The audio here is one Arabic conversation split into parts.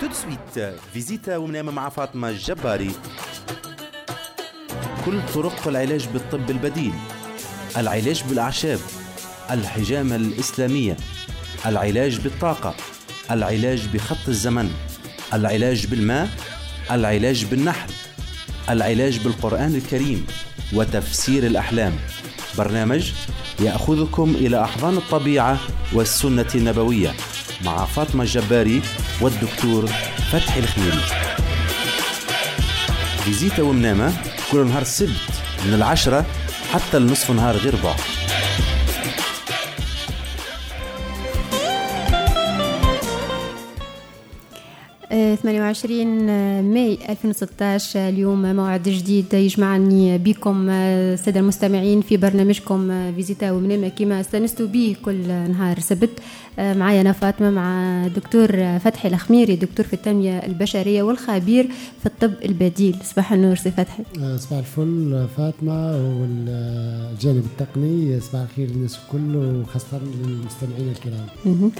Tout de suite فيزيتا ومنامة مع فاطمة الجباري. كل طرق العلاج بالطب البديل. العلاج بالأعشاب. الحجامة الإسلامية. العلاج بالطاقة. العلاج بخط الزمن. العلاج بالماء. العلاج بالنحل العلاج بالقرآن الكريم. وتفسير الأحلام. برنامج يأخذكم إلى أحضان الطبيعة والسنة النبوية مع فاطمة الجباري والدكتور فتحي الخميري. فيزيتا ومنامة كل نهار السبت من العشرة حتى النصف نهار غير 28 ماي 2016 اليوم موعد جديد يجمعني بكم آه، السادة المستمعين في برنامجكم آه، فيزيتا ومنامة. كما استانستوا به كل نهار سبت آه، معايا أنا فاطمة مع دكتور فتحي الخميري دكتور في التنمية البشرية والخبير في الطب البديل. صباح النور سي فتحي. آه، صباح الفل آه، فاطمة والجانب التقني. صباح الخير للناس الكل وخاصة للمستمعين الكرام.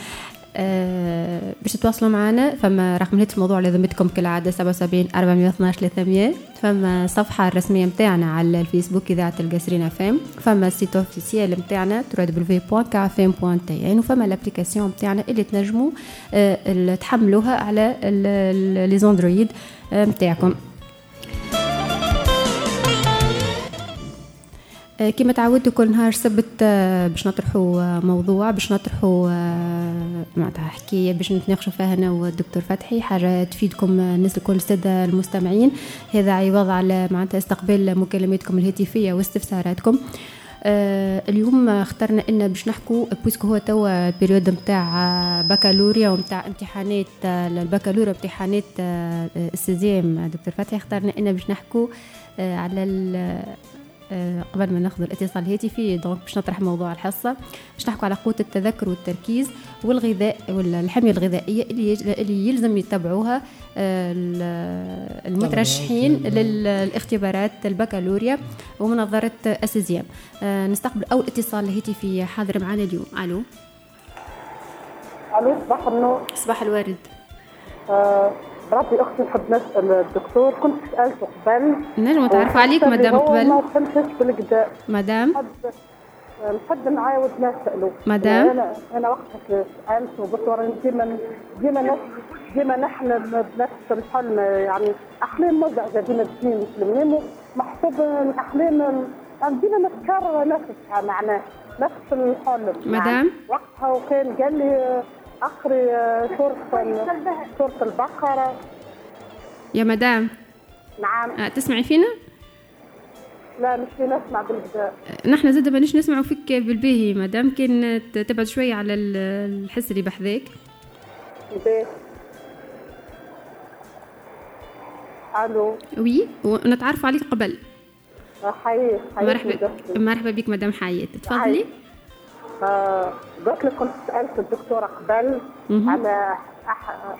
آه باش تتواصلوا معنا فما رقم الهاتف الموضوع على ذمتكم كالعادة 77 412 300 فما الصفحة الرسمية متاعنا على الفيسبوك إذاعة القاسرين FM فما ال site officiel متاعنا www.kfm.tn وفما ال application متاعنا اللي تنجموا اللي تحملوها على les Android آه كما تعودتوا كل نهار سبت آه، باش نطرحوا آه، موضوع باش نطرحوا آه، معناتها حكاية باش نتناقشوا فيها أنا والدكتور فتحي. حاجة تفيدكم آه، الناس الكل السادة المستمعين. هذا عوض على معناتها استقبال مكالماتكم الهاتفية واستفساراتكم. آه اليوم اخترنا إن باش نحكوا puisque هو توا ال période نتاع آه، بكالوريا ونتاع امتحانات آه، البكالوريا امتحانات آه، آه، ال sixième. آه، دكتور فتحي اخترنا إن باش نحكوا آه، على آه، قبل ما ناخذ الاتصال الهاتفي donc باش نطرح موضوع الحصة باش نحكوا على قوة التذكر والتركيز والغذاء والحميه الغذائية اللي يج- اللي يلزم يتبعوها آه، ال- المترشحين. للاختبارات البكالوريا ومناظرة ال sixième آه، نستقبل أول اتصال هاتفي حاضر معنا اليوم. ألو. ألو صباح النور. صباح الورد. بربي أختي نحب نسال الدكتور كنت سالته قبل. نجم تعرفوا عليك مدام هو ما قبل فهمتش بالكدا مدام. نحب نعاود نساله مدام؟ أنا أنا وقتها سالته وقلت له راني ديما ديما ديما نحلم بنفس الحلم يعني أحلام مزعجة ديما تجيني في المنام محسوب الاحلام أنا ديما نتكرر نفسها معناه نفس الحلم مدام؟ وقتها وكان قال لي اقري سوره سوره البقرة. يا مدام. نعم. آه، تسمعي فينا؟ لا مش في نسمع بالكدا نحن زاد مانيش نسمعوا فيك بالباهي مدام. كان تبعد شوية على ال- الحس اللي بحذاك. باهي. ألو. وي ونتعرف عليك قبل. حييت مرحبا مرحبا بك مدام حياة. تفضلي. آه، قلت لك كنت سألت الدكتورة قبل. على.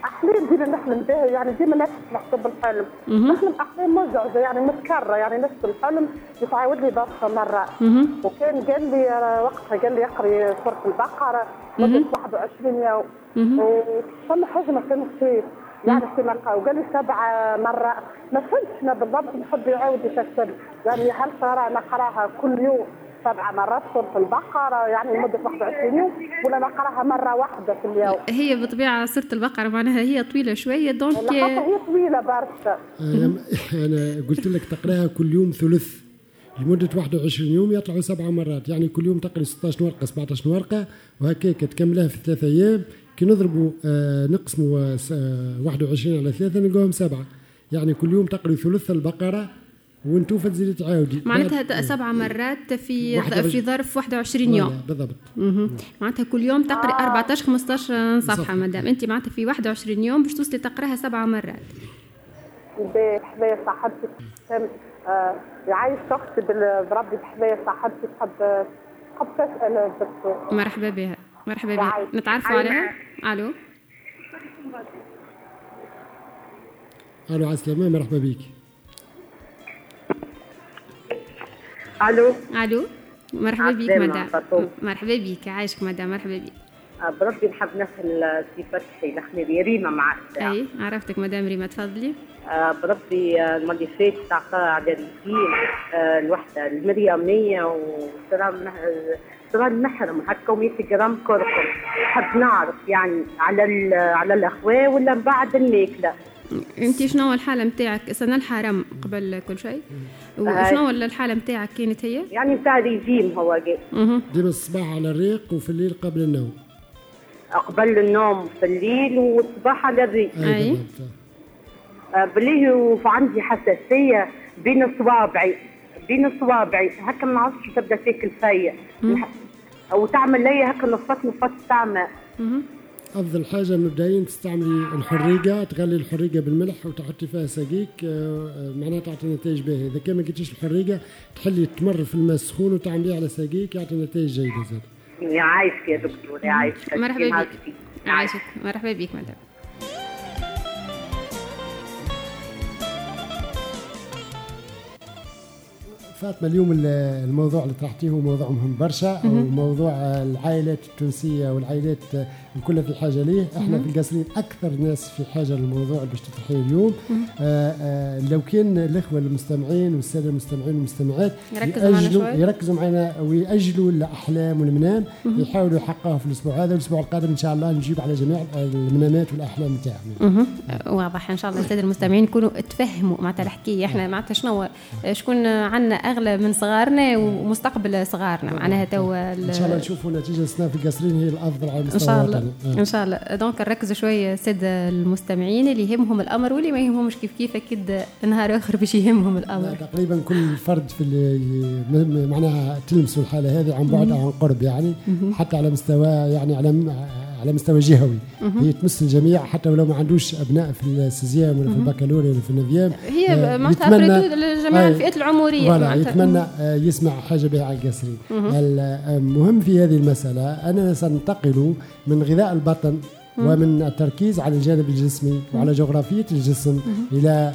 احلام ديما نحلم بها يعني ديما نفس محسوب الحلم. نحلم احلام مزعجة يعني متكررة يعني نفس الحلم يتعاود لي برشا مرات مهم. وكان قال لي وقتها قال لي اقري سورة البقرة مدة 21 يوم. وفما حاجة ما فهمتش يعني في ملقا وقال لي سبع مرات ما فهمتش أنا بالضبط نحب يعاود يفسر يعني هل ترى نقراها كل يوم سبع مرات سوره البقرة يعني لمدة 21 يوم ولا نقراها مرة واحدة في اليوم. هي بطبيعة سورة البقرة معناها هي طويلة شوية دونك هي طويلة برشا. أنا, أنا قلت لك تقرأها كل يوم ثلث. لمدة 21 يوم يطلعوا سبع مرات. يعني كل يوم تقري 16 ورقة 17 ورقة وهكاك تكملها في ثلاثة أيام. كي نضربوا آه نقسموا آه س- آه 21 على ثلاثة نلقاهم سبعة. يعني كل يوم تقري ثلث البقرة وانتو تزيدي تعاودي. معناتها سبع مرات في في ظرف 21 يوم. بالضبط. مهم. معناتها كل يوم تقري 14 15 صفحة صفحة. مدام. انت معناتها في 21 يوم باش توصلي تقراها سبع مرات. بحذايا فهمت آه يعيش أختي بال- بربي بحذايا صاحبتي تحب تحب تسأل الدكتور. مرحبا بها. مرحبا بها. نتعرفوا. عليها؟ ألو؟ ألو على السلامة مرحبا بك. ألو ألو مرحبا بك مدام. مرحبا بك عايشك مدام مرحبا بك بربي نحب نسال سي فتحي الاخنبي ريما مع الساعة أي عرفتك مدام ريما تفضلي. بربي المرة اللي فاتت تعطى اعداديين آه، الوحدة المريميه وصرا صرا المحرم. هكا 100 جرام كركم. نحب نعرف يعني على على الأخوة ولا من بعد الماكلة. انت شنو هو الحالة نتاعك سنة الحرام قبل كل شيء. وشنو هو الحالة نتاعك كانت هي؟ يعني نتاع ريجيم هو ديما الصباح على الريق وفي الليل قبل النوم. قبل النوم في الليل والصباح على الريق. أي. بالضبط. آه، بالله وعندي حساسية بين صوابعي بين صوابعي هكا ما نعرفش تبدأ تاكل فيا وتعمل لي هكا نفط نفط تعمل أفضل حاجة مبدئيا تستعملي الحريقة تغلي الحريقة بالملح وتحطي فيها سقيك آه، آه، معناها تعطي نتائج باهية. إذا كان ما لقيتيش الحريقة تحلي تمر في الماء السخون وتعمليه على سقيك يعطي نتائج جيدة زاد. يعايشك يا دكتور يعايشك مرحبا بك. عايشك. مرحبا بك مدام. فاطمة اليوم ال- الموضوع اللي طرحتيه هو موضوع مهم برشا وموضوع العائلات التونسية والعائلات الكل في حاجة ليه؟ إحنا في القصرين أكثر ناس في حاجة للموضوع اللي باش تطرحيه اليوم. آه آه لو كان الإخوة المستمعين والسادة المستمعين والمستمعات يركزوا معنا شوي. يركزوا معنا ويأجلوا الأحلام والمنام. يحاولوا يحققوها في الأسبوع هذا. والاسبوع القادم إن شاء الله نجيب على جميع المنامات والأحلام نتاعهم. واضح. إن شاء الله السادة المستمعين يكونوا تفهموا معناتها الحكاية. إحنا معناتها شنو؟ شكون عندنا أغلى من صغارنا ومستقبل صغارنا؟ معناها توا ال- إن شاء الله نشوفوا نتيجة السنة في القصرين هي الأفضل على إن مستوى شاء الله. الوطني. آه. إن شاء الله donc نركزوا شوية الساده المستمعين اللي يهمهم الأمر واللي ما يهمهمش كيف كيف أكيد نهار آخر باش يهمهم الأمر تقريبا كل فرد في معناها تلمسوا الحالة هذه عن بعد أو عن قرب يعني حتى على مستوى يعني على على مستوى جهوي. هي تمس الجميع حتى ولو ما عندوش أبناء في ال sixième ولا في البكالوريا ولا في ال neuvième هي آه، معناتها à vrai dire لجميع آه، الفئات العمرية ف voilà. يتمنى آه، يسمع حاجة بها على القصري. المهم في هذه المسألة أننا سننتقل من غذاء البطن ومن التركيز على الجانب الجسمي وعلى جغرافية الجسم إلى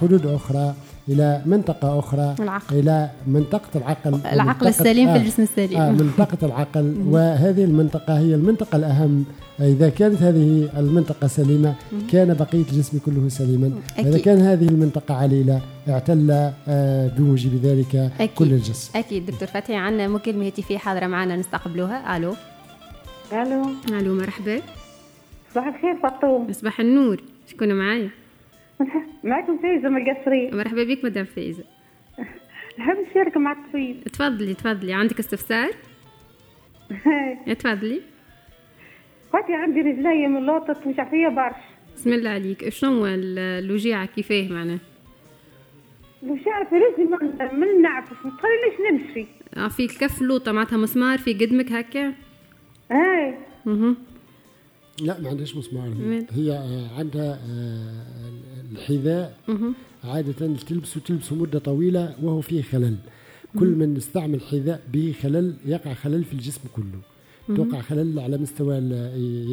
حدود أخرى. إلى منطقة أخرى العقل. إلى منطقة العقل. العقل منطقة- السليم في آه، الجسم السليم. آه منطقة العقل. وهذه المنطقة هي المنطقة الأهم. إذا كانت هذه المنطقة سليمة كان بقية الجسم كله سليما. أكيد. إذا كان هذه المنطقة عليلة اعتل آه، بموجب ذلك أكيد. كل الجسم. أكيد. دكتور فتحي عندنا مكالمة هاتفية حاضرة معنا نستقبلوها. ألو. ألو. ألو مرحبا. صباح الخير فطوم صباح النور. شكون معايا؟ معكم فايزة من القصرين مرحبا بك مدام فايزة. نحب نشارك مع الطبيب تفضلي تفضلي. عندك استفسار؟ تفضلي. خواتي عندي رجلي من لوطة مش عارفة برشا. بسم الله عليك. شنو هو ال- الوجيعه كيفاه معناه مش عارفة رجلي من, نعفس ما تخلينيش نمشي؟ آه، في الكف لوطة معناتها مسمار في قدمك هكا؟ هاي. مهم. لا ما عندهاش مسمار؟ هي, هي آه، عندها آه، الحذاء عادة تلبسه تلبسه مدة طويلة وهو فيه خلل. كل من يستعمل حذاء به خلل يقع خلل في الجسم كله. توقع خلل على مستوى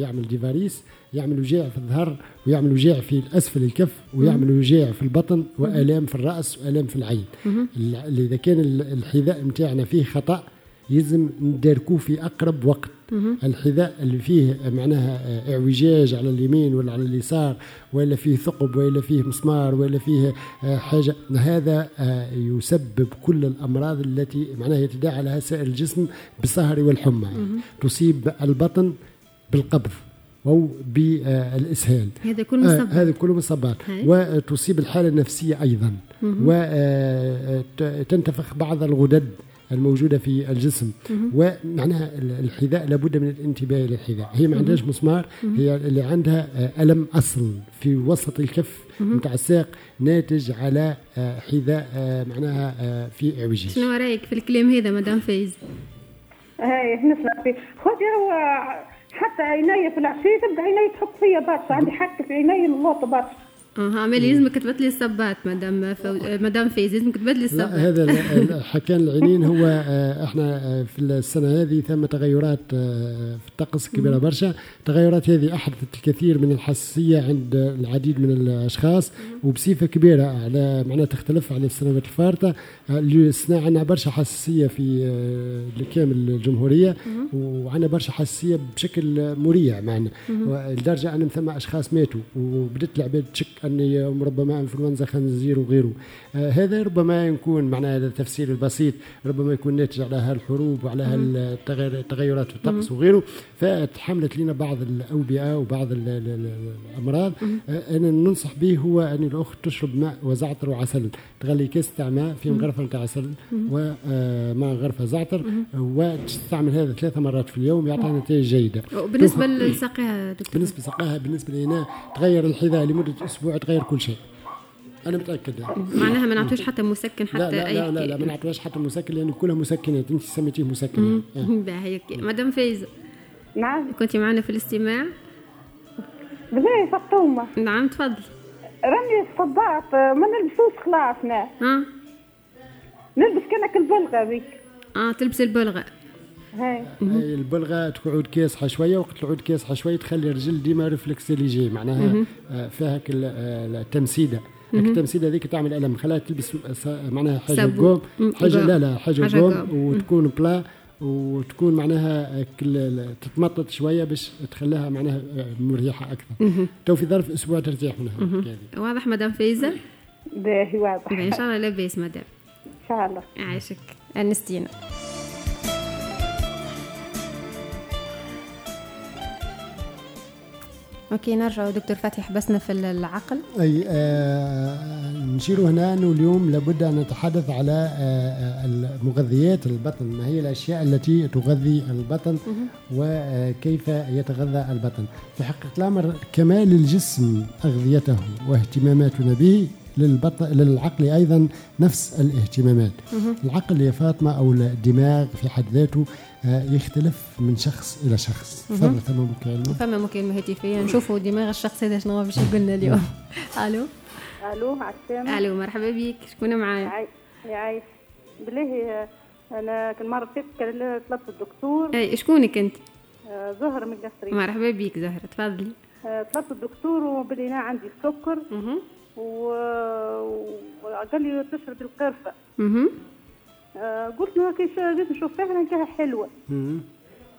يعمل ديفاريس يعمل وجاع في الظهر ويعمل وجاع في اسفل الكف ويعمل وجاع في البطن وآلام في الرأس وآلام في العين. إذا كان ال- الحذاء نتاعنا فيه خطأ يلزم نداركوه في أقرب وقت. الحذاء اللي فيه معناها آه، اعوجاج على اليمين ولا على اليسار ولا فيه ثقب ولا فيه مسمار ولا فيه آه، حاجة. هذا آه، يسبب كل الأمراض التي معناها يتداعى لها سائر الجسم بالسهر والحمى. تصيب البطن بالقبض أو بالإسهال. هذا كل آه، مصاب هذه كله. وتصيب الحالة النفسية أيضا. وتنتفخ بعض الغدد. الموجودة في الجسم. ومعناها ال- الحذاء لابد من الانتباه للحذاء. هي ما عندهاش مسمار هي اللي عندها آه، ألم أصل في وسط الكف متاع الساق ناتج على آه، حذاء آه، معناها في إعوجاج. شنو رأيك في الكلام هذا مدام فايز؟ هاي نسمع فيه خواتي هو حتى عيني في العشية تبدا عيني تحط فيا برشا عندي حك في عيني من لوطة برشا. أها مالي لازمك تبدلي الصبات مدام فو... مدام فايز لازمك تبدلي لا الصبات هذا حكان العينين هو آه، إحنا آه، في السنة هذه ثم تغيرات آه، في الطقس كبيرة برشا. التغيرات هذه أحدثت الكثير من الحساسية عند العديد من الأشخاص وبصفة كبيرة على معناها تختلف على السنوات الفارطة. السنة عندنا برشا حساسية في لكامل الجمهورية وعندنا برشا حساسية بشكل مريع معنا لدرجة أن ثم أشخاص ماتوا وبدت العباد تشك أني ربما إنفلونزا خنزير وغيره. آه هذا ربما يكون معناها هذا التفسير البسيط ربما يكون ناتج على هالحروب وعلى هالتغير- التغيرات في الطقس وغيره. فتحملت لنا بعض الأوبئة وبعض ال- ال- ال- الأمراض. آه أنا ننصح به هو أن الأخت تشرب ماء وزعتر وعسل. تغلي كاس تاع ماء في غرفة نتاع عسل ومع غرفة زعتر. وتستعمل هذا ثلاثة مرات في اليوم يعطي نتائج جيدة. وبالنسبة لساقيها دكتور؟ بالنسبة لسقاها بالنسبة لنا تغير الحذاء لمدة تغير كل شيء. أنا متأكد. يعني. معناها ما نعطوش حتى مسكن حتى لا لا أي لا, لا, لا. ما نعطيهاش حتى مسكن لأن كلها مسكنات. أنت سميتيه مسكن. باهي هيك. مدام فايز نعم. كنت معنا في الاستماع؟ بلاي فطومة نعم تفضل. راني الصباط ما نلبسوش خلاصنا ها؟ نلبس كأنك البلغة بيك آه تلبس البلغة. هاي. هاي البلغة تقعد كاسحه شوية وقت تعود كاسحه شوية تخلي الرجل ديما ريفلكسيليجي معناها آه، فيها آه، التمسيدة. التمسيدة هذيك تعمل ألم خلاها تلبس معناها حاجة. قوم حاجة. لا لا حاجة قوم. وتكون بلا وتكون معناها تتمطط شوية باش تخليها معناها آه، مريحة أكثر. تو في ظرف أسبوع ترتاح منها. واضح مدام فايزة؟ باهي واضح. إن شاء الله لاباس مدام. إن شاء الله. عايشك. أنستينا. OK نرجع. دكتور فتحي حبسنا في العقل. أي آه نشير هنا أنه اليوم لابد أن نتحدث على آه آه، المغذيات البطن. ما هي الأشياء التي تغذي البطن؟ وكيف يتغذى البطن؟ في حقيقة الأمر كمال الجسم أغذيته واهتماماتنا به للبطن للعقل أيضا نفس الاهتمامات. العقل يا فاطمة أو الدماغ في حد ذاته يختلف من شخص إلى شخص. تفضل تمام كلمه فما مكالمة هاتفية نشوفوا دماغ الشخص هذا شنو باش يقول لنا اليوم. ألو؟ ألو السلامة ألو مرحبا بك. شكون معايا؟ عايش. بالله أنا كل مرة فاتت طلبت الدكتور. أي شكونك أنت؟ آه، زهر من القصري مرحبا بك زهرة. تفضلي. آه، طلبت الدكتور وباللي أنا عندي السكر. أها و... وقال لي تشرب القرفة. أها آه، قلت له كيف جيت نشوف فيها نلقاها حلوة.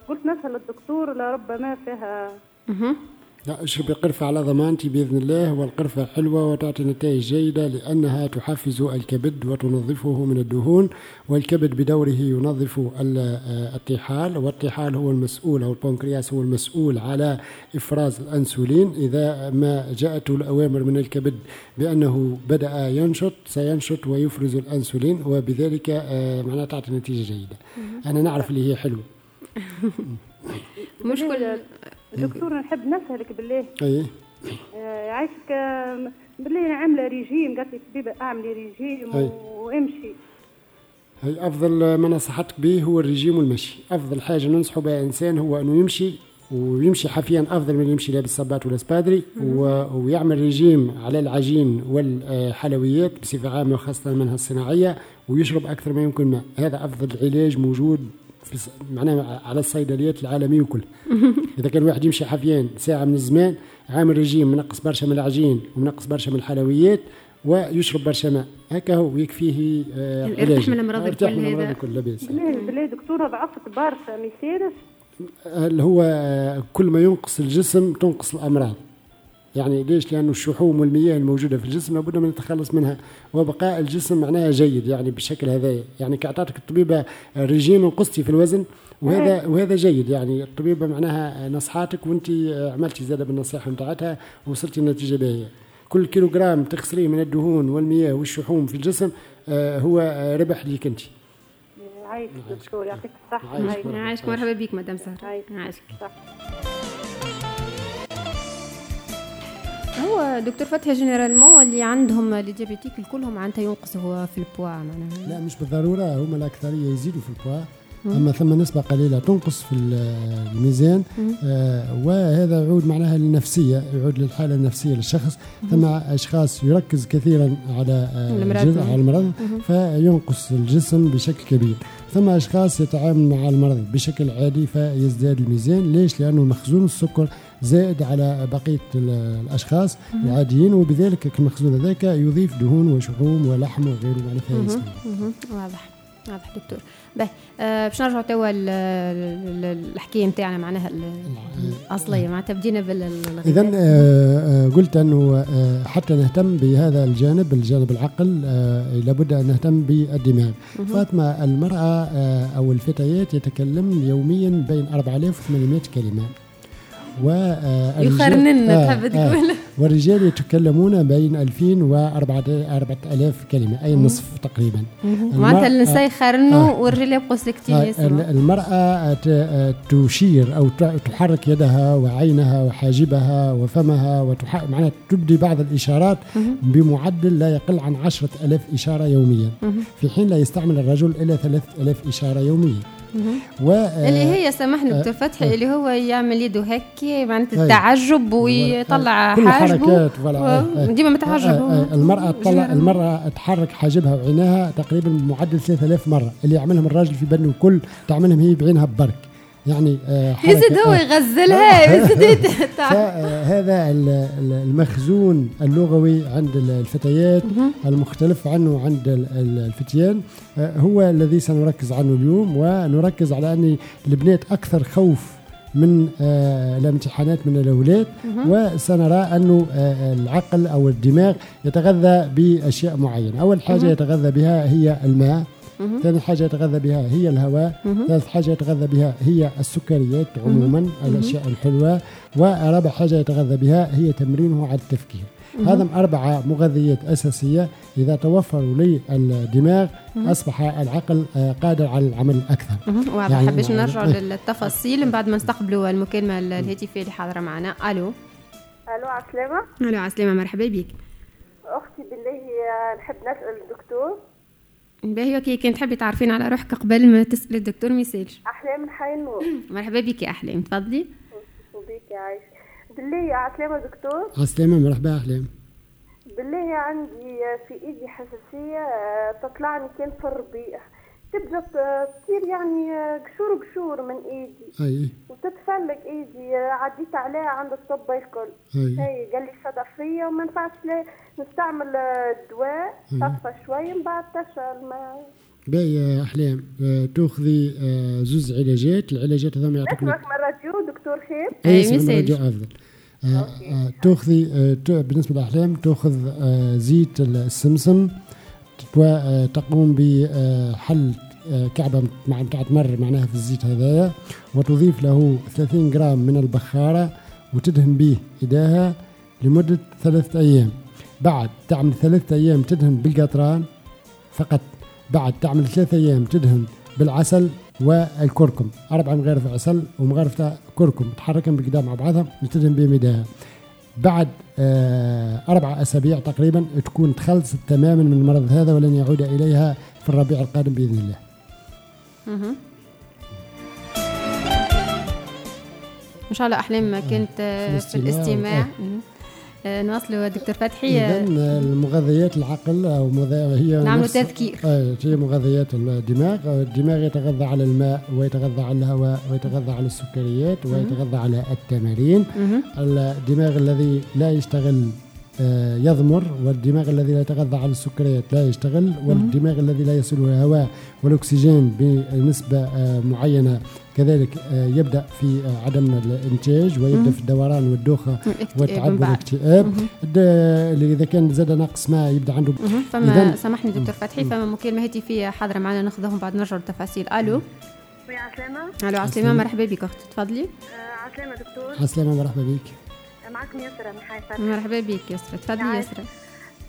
قلت نسأل الدكتور لربما فيها لا اشربي قرفة على ضمانتي بإذن الله والقرفة حلوة وتعطي نتائج جيدة لأنها تحفز الكبد وتنظفه من الدهون والكبد بدوره ينظف آه، الطحال والطحال هو المسؤول أو البنكرياس هو المسؤول على إفراز الأنسولين. إذا ما جاءته الأوامر من الكبد بأنه بدأ ينشط سينشط ويفرز الأنسولين وبذلك آه، معناها تعطي نتيجة جيدة. أنا نعرف اللي هي حلوة. مش كل دكتور نحب نسألك بالله. أي آه، عايشك بالله عاملة ريجيم قالت لي الطبيبه اعملي ريجيم أي. وامشي. هي أفضل ما نصحتك به هو الرجيم والمشي. أفضل حاجة ننصحه بها إنسان هو أنه يمشي ويمشي حافيا أفضل من يمشي لابس صباط ولا سبادري ويعمل رجيم على العجين والحلويات بصفة عامة وخاصة منها الصناعية ويشرب أكثر ما يمكن ماء. هذا أفضل علاج موجود في معناها على الصيدليات العالميه كلها إذا كان واحد يمشي حافيان ساعة من الزمان عامل رجيم منقص برشا من العجين ومنقص برشا من الحلويات ويشرب برشا ماء. هكا هو يكفيه آه ارتاح. من الأمراض ارتاح الكل من الامراض هذا. الكل لاباس بالله دكتورة ضعفت برشا ما يصيرش اللي هو آه، كل ما ينقص الجسم تنقص الأمراض. يعني ليش؟ لأنه الشحوم والمياه الموجودة في الجسم لابد من التخلص منها وبقاء الجسم معناها جيد يعني بالشكل هذا. يعني كأعطتك الطبيبة رجيم نقصتي في الوزن وهذا وهذا جيد. يعني الطبيبة معناها نصحاتك وأنت عملتي زادة بالنصيحة نتاعتها ووصلتي النتيجة باهية. كل كيلوغرام تخسريه من الدهون والمياه والشحوم في الجسم آه، هو ربح ليك أنت. عايش دكتور يعطيك عايش عايش عايشك مرحبا بك مدام سهر عايش عايشك صح. هو دكتور فتحي généralement اللي عندهم les diabétiques الكلهم معناتها ينقصوا هو في البوا معناها. لا مش بالضرورة هم الأكثرية يزيدوا في البوا. أما ثم نسبة قليلة تنقص في ال- الميزان. آه، وهذا يعود معناها للنفسية يعود للحالة النفسية للشخص. ثم أشخاص يركز كثيرا على آه، على المرض. فينقص الجسم بشكل كبير. ثم أشخاص يتعامل مع المرض بشكل عادي فيزداد الميزان. ليش؟ لأنه مخزون السكر زائد على بقية ال- الأشخاص العاديين وبذلك المخزون ذاك يضيف دهون وشحوم ولحم وغيره معناتها. مهم. واضح. واضح دكتور. باهي. آه باش نرجعوا توا الحكاية نتاعنا معناها ال- الأصلية معناتها بدينا بالغذاء اذا قلت أنه آه، حتى نهتم بهذا الجانب الجانب العقل آه، لابد أن نهتم بالدماغ. فاطمة المرأة آه، أو الفتيات يتكلمن يوميا بين 4800 كلمة. و يخرنن آه، تحب آه، تقول. والرجال يتكلمون بين 2000 و 4000 كلمة أي نصف تقريبا. معناتها النساء يخرنوا آه. والرجال يبقوا ساكتين آه، يسمعوا ال- المرأة ت- آه، تشير ت- تحرك يدها وعينها وحاجبها وفمها وتح... معناها تبدي بعض الإشارات بمعدل لا يقل عن عشرة ألاف إشارة يوميا. في حين لا يستعمل الرجل ثلاث ألاف إشارة يوميا. و آه، اللي هي سامحني آه، دكتور فتحي اللي هو يعمل يده هيك معناتها أي. التعجب ويطلع كل حاجبه آه، آه. ديما متعجب آه،. آه، المرأة تطلع المرأة تحرك حاجبها وعينيها تقريبا بمعدل 3000 مرة اللي يعملهم الراجل في بدنه الكل تعملهم هي بعينها ببرك يعني آه، يزيد هو آه، يغزلها يزيد ال- ال- المخزون اللغوي عند ال- الفتيات المختلف عنه عند ال- ال- الفتيان. آه، هو الذي سنركز عنه اليوم ونركز على أن البنات أكثر خوف من آه، الامتحانات من الأولاد. وسنرى آه، العقل أو الدماغ يتغذى بأشياء معينة. أول حاجة يتغذى بها هي الماء. ثاني حاجة يتغذى بها هي الهواء ثالث حاجة يتغذى بها هي السكريات عموما الأشياء الحلوة ورابع حاجة يتغذى بها هي تمرينه على التفكير. هذا أربعة مغذيات أساسية. إذا توفروا للدماغ أصبح العقل آه، قادر على العمل أكثر. واضح يعني- باش نرجعوا إيه. للتفاصيل من بعد ما نستقبلوا المكالمة الهاتفية اللي حاضرة معنا. ألو. ألو عسلامة. ألو عسلامة مرحبا بك. أختي بالله آه، نحب نسأل الدكتور. باهي أوكي كنت تحبي تعرفين على روحك قبل ما تسألي الدكتور ما يسالش احلام الحي النور. مرحبا بك يا أحلام تفضلي. وبيك يا عايش بالله يا عسلامة دكتور. عسلامة مرحبا أحلام. بالله عندي في إيدي حساسية آه، تطلعني كان في الربيع. تبدا ت- تصير يعني آه، قشور قشور من إيدي. أي وتتفلق إيدي آه، عديت عليها عند الطب الكل. هي قال لي صدى فيا وما ينفعش لا نستعمل آه، الدواء تطفى شوي من بعد تشعل ما. باهي آه، تأخذي آه، زوز علاجات. العلاجات هذوما يعطوك اسمك من راديو دكتور خير. أي اي مساج. الراديو أفضل. آه، آه، تأخذي آه، ت- بالنسبة للاحلام تأخذ آه، زيت السمسم. وتقوم بحل آه، كعبة مع تمر معناها في الزيت هذايا وتضيف له 30 جرام من البخارة وتدهن به إيديها لمدة ثلاثة أيام. بعد تعمل ثلاثة أيام تدهن بالقطران فقط. بعد تعمل ثلاثة أيام تدهن بالعسل والكركم. أربعة مغارف عسل ومغارفة كركم تحركهم بالقدام مع بعضها وتدهن بهم إيديها. بعد آه أربع أسابيع تقريبا تكون تخلصت تماما من المرض هذا ولن يعود إليها في الربيع القادم بإذن الله. إن شاء الله احلام ما كانت آه، في في الاستماع. آه. نواصلوا دكتور فتحي آه، المغذيات العقل أو مغذي هي نفس- تذكير. آه هي مغذيات الدماغ الدماغ يتغذى على الماء ويتغذى على الهواء ويتغذى على السكريات ويتغذى على التمارين. الدماغ الذي لا يشتغل يضمر والدماغ الذي لا يتغذى على السكريات لا يشتغل والدماغ الذي لا يصله الهواء والأكسجين بنسبة آه، معينة. كذلك آه، يبدأ في آه، عدم الإنتاج ويبدأ في الدوران من والتعب والاكتئاب. إذا كان زاد نقص ماء يبدأ عنده. فما سامحني دكتور فتحي فما مكالمة هاتفية حاضرة معنا ناخذهم بعد نرجعوا للتفاصيل. ألو؟ ويا عسلامة. ألو عسلامة. مرحبا بك أختي تفضلي. آه، عسلامة دكتور. عسلامة مرحبا بك. معكم يسرى من حيفا مرحبا بك يسرا تفضلي. يسرا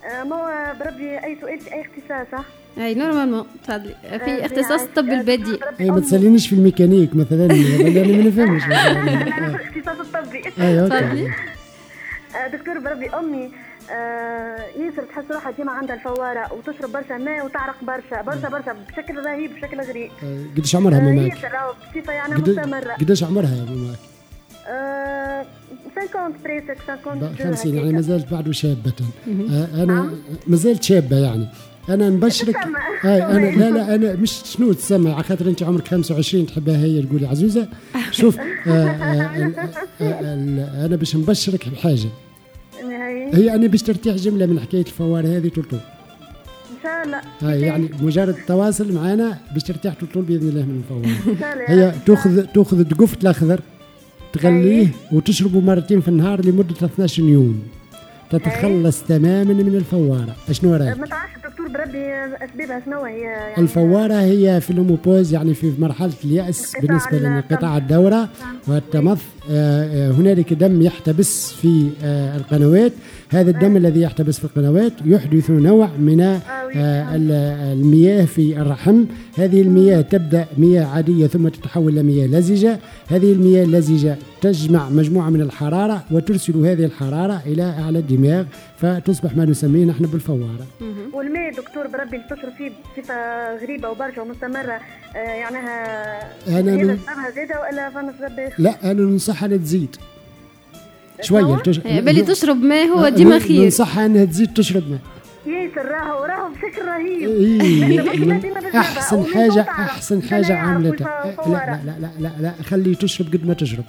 آه، ما هو بربي أي سؤال في أي اختصاص أي normalement تفضلي آه، في اختصاص عايش. الطب آه، البديل أي ما. تسألينيش في الميكانيك مثلا لأني ما نفهمش. أنا الاختصاص الطبي أي تفضلي آه، دكتور بربي أمي آه ياسر تحس روحها ديما عندها الفواره وتشرب برشا ماء وتعرق برشا برشا برشا بشكل رهيب بشكل غريب آه، قديش عمرها آه، ماماك؟ ياسر بصفة يعني مستمرة قديش عمرها يا ماماك؟ آه 50 presque 50 بقى جو 50 يعني. ما زالت بعده شابة آه، أنا ما زالت شابة يعني أنا نبشرك. هاي أنا لا لا أنا مش شنو تسمع على خاطر أنت عمرك 25 تحبها هي تقولي عزوزة شوف أنا باش نبشرك بحاجة هاي هي أنا باش ترتاح جملة من حكاية الفوار هذه طول طول ان شاء الله هاي يعني مجرد التواصل معنا باش ترتاح طول طول بإذن الله من الفوار هي تاخذ تاخذ تقفت الاخضر تغليه وتشربه مرتين في النهار لمدة 12 يوم. تتخلص تماما من الفواره شنو رأيك؟ ما تعرفش الدكتور بربي اسبابها شنو هي؟ يعني الفواره هي في الهوموبوز يعني في مرحلة اليأس انقطاع بالنسبة الدم. لانقطاع الدورة والتمث آه، آه، هنالك دم يحتبس في آه، القنوات. هذا الدم الذي يحتبس في القنوات يحدث نوع من آه، ال- المياه في الرحم. هذه المياه تبدأ مياه عادية ثم تتحول إلى مياه لزجة. هذه المياه اللزجة تجمع مجموعة من الحرارة وترسل هذه الحرارة إلى أعلى الدماغ فتصبح ما نسميه نحن بالفوارة. والماء دكتور بربي اللي تشرب فيه بصفه غريبة وبرشا ومستمرة آه يعناها أنا زاده ولا فما؟ لا أنا ننصحها تزيد. شوية تش... إيه، باللي تشرب ماء هو أه، ديما خير. ننصحها إنها تزيد تشرب ماء. ياسر راهو راهو بشكل رهيب. إيه،. أحسن حاجة أحسن حاجة عملتها. لا لا لا لا لا, لا خلي تشرب قد ما تشرب.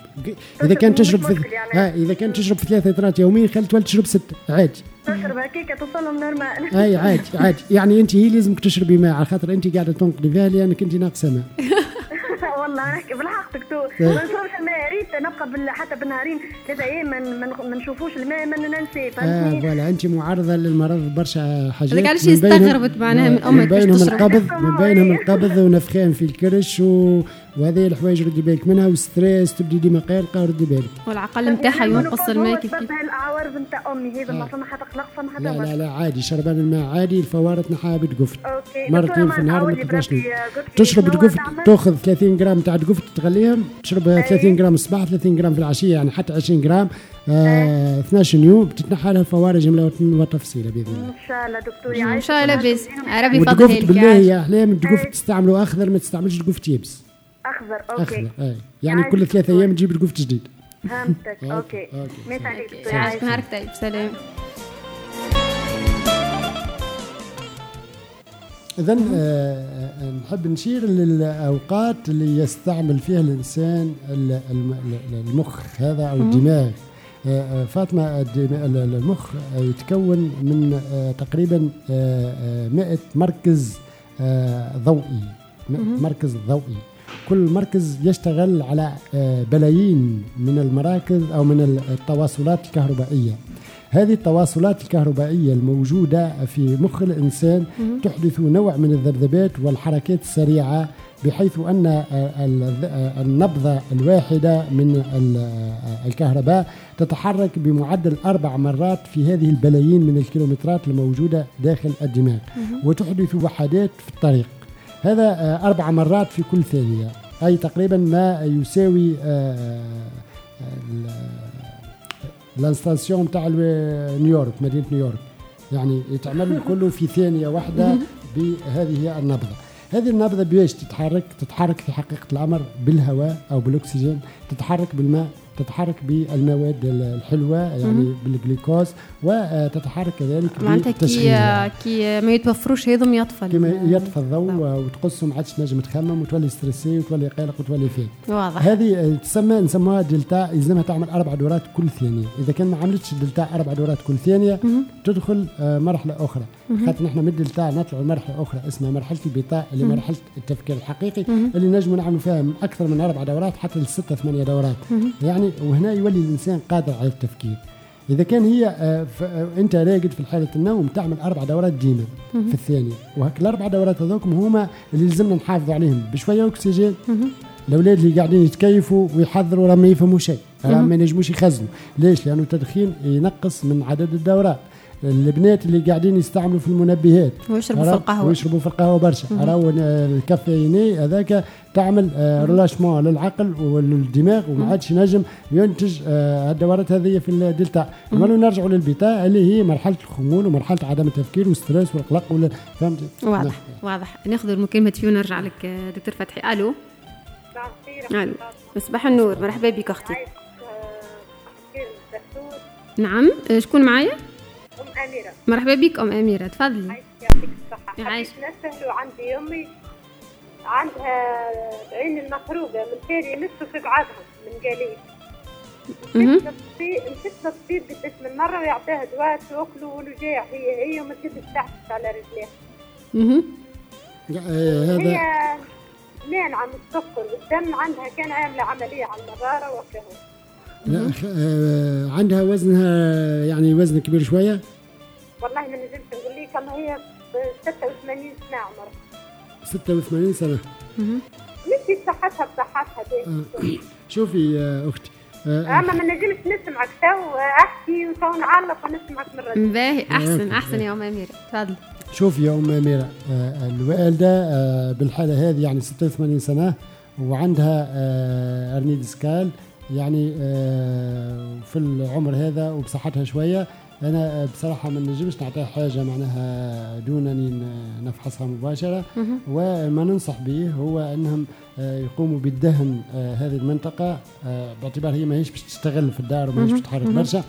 إذا كان تشرب في يعني. ها إذا كان تشرب في ثلاثة لترات يوميا خلي تولي تشرب ستة. عادي. تشرب هكاك توصلهم normal. أي عادي عادي. يعني أنت هي لازمك تشربي ماء على خاطر أنت قاعدة تنقلي فيها لأنك أنت ناقصة ماء. والله نحكي بالحق دكتور إيه. ما نشربش الماء ريت نبقى بال... حتى بالنهارين ثلاثة أيام ما من... من نشوفوش الماء ما ننساه آه فهمتني voilà أنت معرضه للمرض برشا حاجات هذاك علاش من استغربت معناها من آه، أمك باش بينهم. القبض من بينهم القبض ونفخان في الكرش و... وهذه الحوايج ردي بالك منها وال stress تبدي ديما قلقه ردي بالك. والعقل نتاعها ينقص الماء كيف كيف سببها الاعوارض نتاع أمي هذا ما فما حتى قلق فما حتى لا لا. لا عادي شربان الماء عادي الفوارة تنحاها بتقفت OK مرتين في النهار ما تقدرش تشرب تقفت؟ تاخذ 30 جرام تاع تقفت تغليهم تشرب 30 جرام الصباح 30 جرام في العشية يعني حتى 20 جرام. آه 12 يوم تتنحى لها الفوارة جمله وت- وتفصيلة بإذن الله. إن شاء الله دكتور إن يعيشك شاء الله لاباس. ربي يفضلها وتقفت لك بالله. يا احلام تقفت تستعملوا أخضر ما تستعملش تقفت يبس. أخضر OK. أخضر أي. يعني. كل ثلاثة أيام تجيب تقفت جديد فهمتك OK، OK. ماشي عليك يعيشك. نهارك طيب سلام. اذا آه، نحب نشير للأوقات اللي يستعمل فيها الإنسان ال- الم- ال- المخ هذا أو الدماغ. آه، آه، فاطمة المخ آه، يتكون من آه، تقريبا آه، آه، 100 مركز آه، ضوئي. مركز ضوئي. كل مركز يشتغل على آه، بلايين من المراكز أو من التواصلات الكهربائية. هذه التواصلات الكهربائية الموجودة في مخ الإنسان تحدث نوع من الذبذبات والحركات السريعة بحيث أن ال- النبضة الواحدة من ال- الكهرباء تتحرك بمعدل أربع مرات في هذه البلايين من الكيلومترات الموجودة داخل الدماغ. وتحدث وحدات في الطريق. هذا آه، أربع مرات في كل ثانية. أي تقريبا ما يساوي آه، ال- ال installation تاع نيويورك مدينة نيويورك. يعني يتعمل كله في ثانية واحدة بهذه النبضة. هذه النبضة باش تتحرك تتحرك في حقيقة الأمر بالهواء أو بالأكسجين تتحرك بالماء. تتحرك بالمواد الحلوة يعني بالجلوكوز وتتحرك كذلك معناتها كي كي ما يتوفروش هذم يطفى كما يطفى الضوء وتقص ما عادش نجم تخمم وتولي stressé وتولي قلق وتولي فيه. واضح. هذه آه، تسمى نسموها دلتا يلزمها تعمل أربع دورات كل ثانية. إذا كان ما عملتش دلتا أربع دورات كل ثانية تدخل آه، مرحلة أخرى. خاطر نحن من الدلتا نطلعوا مرحله أخرى اسمها مرحلة البيتا اللي مرحلة التفكير الحقيقي اللي نجموا نعملوا فيها أكثر من أربع دورات حتى لستة ثمانية دورات. يعني وهنا يولي الإنسان قادر على التفكير. إذا كان هي آه، آه، أنت راقد في حالة النوم تعمل أربع دورات ديما في الثانية وهك الأربع دورات هذوك هما اللي لازمنا نحافظوا عليهم بشوية أكسجين. الأولاد اللي قاعدين يتكيفوا ويحضروا راه ما يفهموا شيء راه ما ينجموش يخزنوا. ليش؟ لأنه التدخين ينقص من عدد الدورات. البنات اللي قاعدين يستعملوا في المنبهات. ويشربوا في القهوة. ويشربوا في القهوة برشا. راهو آه، الكافييني هذاك تعمل آه، relâchement للعقل وللدماغ وما عادش ينجم ينتج آه، الدورات هذه في الدلتا. ولو نرجعوا للبيتا اللي هي مرحلة الخمول ومرحلة عدم التفكير وال stress والقلق فهمت؟ واضح واضح. ناخذ المكالمة فيه ونرجع لك آه، دكتور فتحي. ألو؟ ألو. مصباح النور. مرحبا بك أختي. نعم. آه، شكون معايا؟ ام اميره مرحبا بك أم أميرة تفضلي. عايش يعطيك الصحة. حبيت نسألوا عندي امي عندها عين المخروقه من تالي نصف في بعضها من قليل. مشيت للطبيب قداش من مرة ويعطيها دواء تاكله والوجاع هي هي وما تقدرش تحبس على رجليها. هذا هي مانعه من السكر والدم عندها كان عاملة عملية على المغاره وكذا لا آه، عندها وزنها يعني وزن كبير شوية؟ والله ما نجمش نقول لك أما هي ب 86 سنة عمرها. 86 سنة. مشي بصحتها بصحتها باهي. شوفي يا أختي آه، أما ما نجمش نسمعك تو أحكي وتو نعلق ونسمعك من الراديو باهي أحسن أحسن يا أم أميرة. تفضلي شوفي يا أم أميرة آه، الوالدة آه، بالحالة هذه يعني 86 سنة وعندها آه، أرنيد سكال يعني آه، في العمر هذا وبصحتها شوية أنا بصراحة ما نجمش نعطيها حاجة معناها دون أن نفحصها مباشرة. وما ننصح به هو أنهم آه، يقوموا بالدهن آه، هذه المنطقة. آه، باعتبار هي ماهيش باش تشتغل في الدار وماهيش باش تتحرك برشا آه،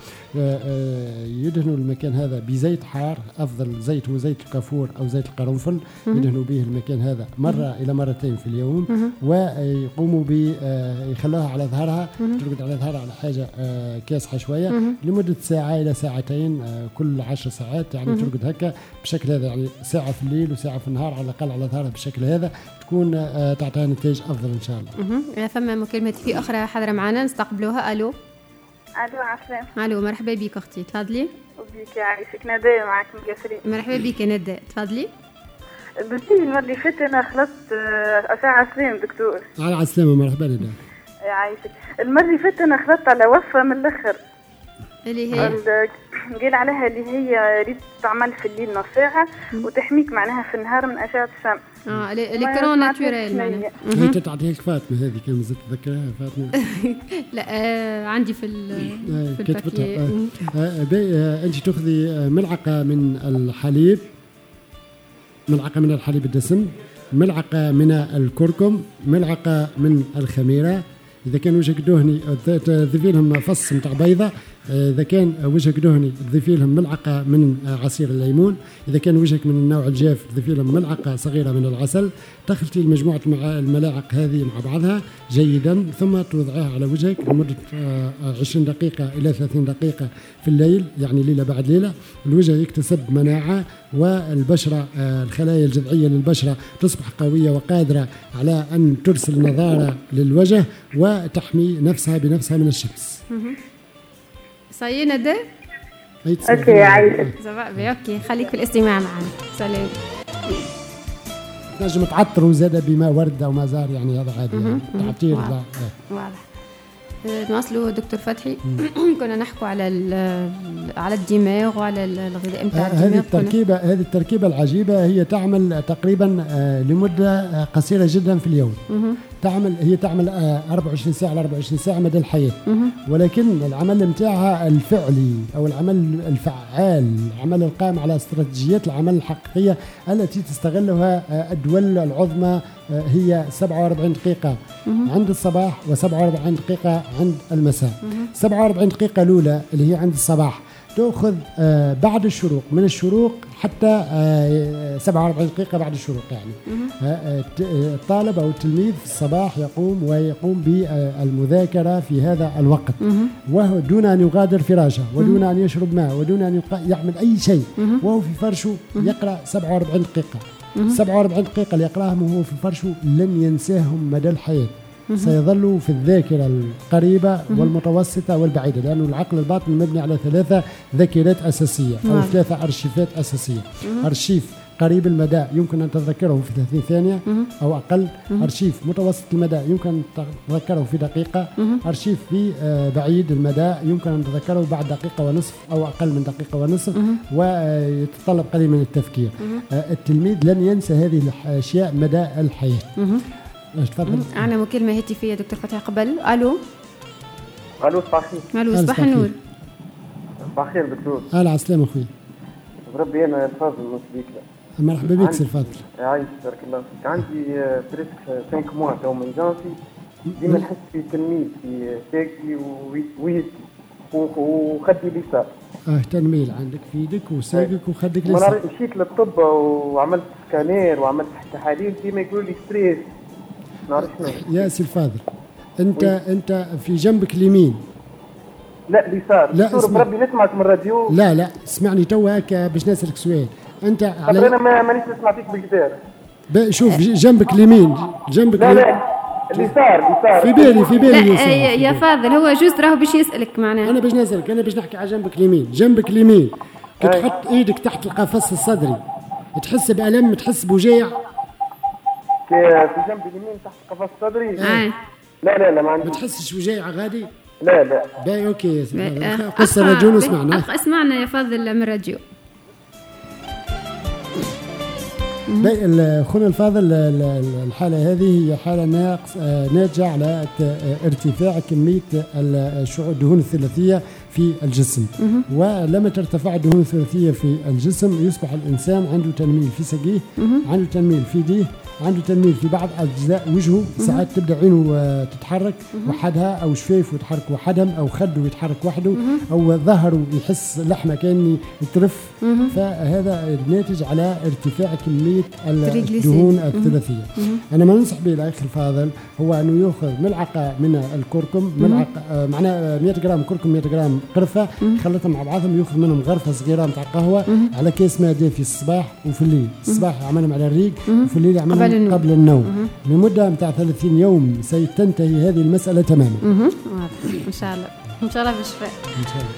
آه، يدهنوا المكان هذا بزيت حار أفضل زيت هو زيت الكافور أو زيت القرنفل. يدهنوا به المكان هذا مرة إلى مرتين في اليوم. ويقوموا ب آه، يخلوها على ظهرها. ترقد على ظهرها على حاجة آه، كاسحة شوية. لمدة ساعة إلى ساعتين آه، كل عشر ساعات. يعني ترقد هكا بشكل هذا يعني ساعة في الليل وساعة في النهار على الأقل على ظهرها بالشكل هذا. تكون آه، تعطيها نتائج أفضل إن شاء الله. مهم. فما مكالمة في أخرى حاضرة معنا نستقبلوها. ألو. ألو عسلام ألو مرحبا بك أختي. تفضلي. وبيك يعيشك نادية معك مقفرين مرحبا بك يا ندى تفضلي. قلتي المرة اللي فاتت أنا خلصت أشعة سليم دكتور. على السلامه مرحبا لله. يعيشك المرة اللي فاتت أنا خلطت على وصفة من الآخر. اللي هي ال- قال عليها اللي هي ريت تعمل في الليل نص ساعة وتحميك معناها في النهار من أشعة الشمس. آه لي ما كرون سمعتش ناتوريل معناها هي. هي تعطيها لك فاطمة هذه كان زدت تذكرها فاطمة. لا آه عندي في ال آه، في كتبتها. آه. مم. آه، بي- آه، أنت تأخذي آه، ملعقة من الحليب ملعقة من الحليب الدسم ملعقة من الكركم ملعقة من الخميرة. إذا كان وجهك دهني آه، تضيفي لهم فص نتاع بيضة آه، إذا كان وجهك دهني تضيفي لهم ملعقة من آه، عصير الليمون. إذا كان وجهك من النوع الجاف تضيفي لهم ملعقة صغيرة من العسل. تخلطي مجموعه الملاعق هذه مع بعضها جيدا ثم توضعيها على وجهك لمدة آه، آه، 20 دقيقة إلى 30 دقيقة في الليل يعني ليلة بعد ليلة. الوجه يكتسب مناعة والبشرة آه، الخلايا الجذعية للبشرة تصبح قوية وقادرة على أن ترسل نضاره للوجه وتحمي نفسها بنفسها من الشمس. صاي ندى. زبا- بي- OK خليك في الاستماع معنا سلام تنجم تعطروا زاد بما ورد أو ما زهر يعني هذا عادي. تعطير واضح. نواصلوا دكتور فتحي. كنا نحكوا على على الدماغ وعلى ال- الغذاء نتاع آه، هذه الدماغ كنا- التركيبة هذه التركيبة العجيبة هي تعمل تقريبا آه، لمدة آه، قصيرة جدا في اليوم. تعمل هي تعمل آه، 24 ساعة على 24 ساعة مدى الحياة. ولكن العمل نتاعها الفعلي أو العمل الفعال العمل القائم على استراتيجيات العمل الحقيقية التي تستغلها الدول العظمى هي 47 دقيقة عند الصباح و47 دقيقة عند المساء. 47 دقيقة الأولى اللي هي عند الصباح. تأخذ آه، بعد الشروق من الشروق حتى آه، 47 دقيقة بعد الشروق يعني. آه، آه، آه، الطالب أو التلميذ في الصباح يقوم ويقوم بالمذاكرة في هذا الوقت. وهو دون أن يغادر فراشه ودون أن يشرب ماء ودون أن يعمل أي شيء وهو في فرشه يقرأ 47 دقيقة. 47 دقيقة اللي يقراهم وهو في فرشه لن ينساهم مدى الحياة. سيظل في الذاكرة القريبة والمتوسطة والبعيدة لأن العقل الباطن مبني على ثلاثة ذاكرات أساسية أو نعم. ثلاثة أرشيفات أساسية. أرشيف قريب المدى يمكن أن تتذكره في 30 ثانية أو أقل. أرشيف متوسط المدى يمكن أن تتذكره في دقيقة. أرشيف في آه، بعيد المدى يمكن أن تتذكره بعد دقيقة ونصف أو أقل من دقيقة ونصف ويتطلب قليل من التفكير. آه، التلميذ لن ينسى هذه الاشياء مدى الحياة. آه، تفضل. معنا مكالمة هاتفية دكتور فتحي. قبل. ألو. ألو صباح الخير. ألو أهلا صباح النور. صباح الخير دكتور. أهلا على السلامة أخوي. بربي أنا الفاضل نصديك مرحبا بك سي الفاضل عايش بارك الله فيك. عندي آه، presque 5 mois تو من جانفي ديما نحس في تنميل في ساقي وي- ويدي وخدي اليسار آه تنميل عندك في يدك وساقك وخدك لسه مشيت للطب وعملت سكانير وعملت تحاليل ديما يقولوا لي stress يا سي الفاضل أنت أنت في جنبك اليمين. لا اليسار لا،. بربي نسمعك من الراديو لا لا اسمعني تو هكا باش نسألك سؤال. أنت خاطر أنا على ما مانيش نسمع فيك بالقدا ب- شوف جنبك اليمين جنبك لا اليمين. لا اليسار اليسار. في بالي في لا بالي يسار، يا. فاضل هو juste راهو باش يسألك معناها. أنا باش نسألك أنا باش نحكي على جنبك اليمين. جنبك اليمين كي. تحط إيدك تحت القفص الصدري تحس بألم تحس بوجيع. في جنب اليمين تحت قفص صدري آه. لا لا لا ما ما عندي تحسش وجيع غادي؟ لا لا. باهي OK الفاضل. قصة واسمعنا أخ اسمعنا يا فاضل من الراديو خونا الفاضل ال- ال- الحالة هذه هي حالة ناقص آه، ناتجة على آه، ارتفاع الشعور الدهون الثلاثية في الجسم. ولما ترتفع الدهون الثلاثية في الجسم يصبح الإنسان عنده تنميل في ساقيه عنده تنميل في يديه عنده تنميل في بعض أجزاء وجهه ساعات تبدأ عينه تتحرك وحدها أو شفايفه يتحرك وحدهم أو خده يتحرك وحده أو ظهره يحس لحمة كأني ترف. فهذا ناتج على ارتفاع triglycérides. الدهون الثلاثية. أنا ما ننصح به الأخ الفاضل هو أنه يأخذ ملعقة من الكركم ملعقة آه، معناها 100 جرام كركم 100 جرام قرفة يخلطهم مع بعضهم يأخذ منهم مغرفة صغيرة متاع قهوة على كاس ماء دافي الصباح وفي الليل. الصباح يعملهم على الريق وفي الليل قبل النوم. قبل النوم. لمدة متاع 30 يوم ستنتهي هذه المسألة تماما. إن شاء الله. إن شاء الله بالشفاء إن شاء الله.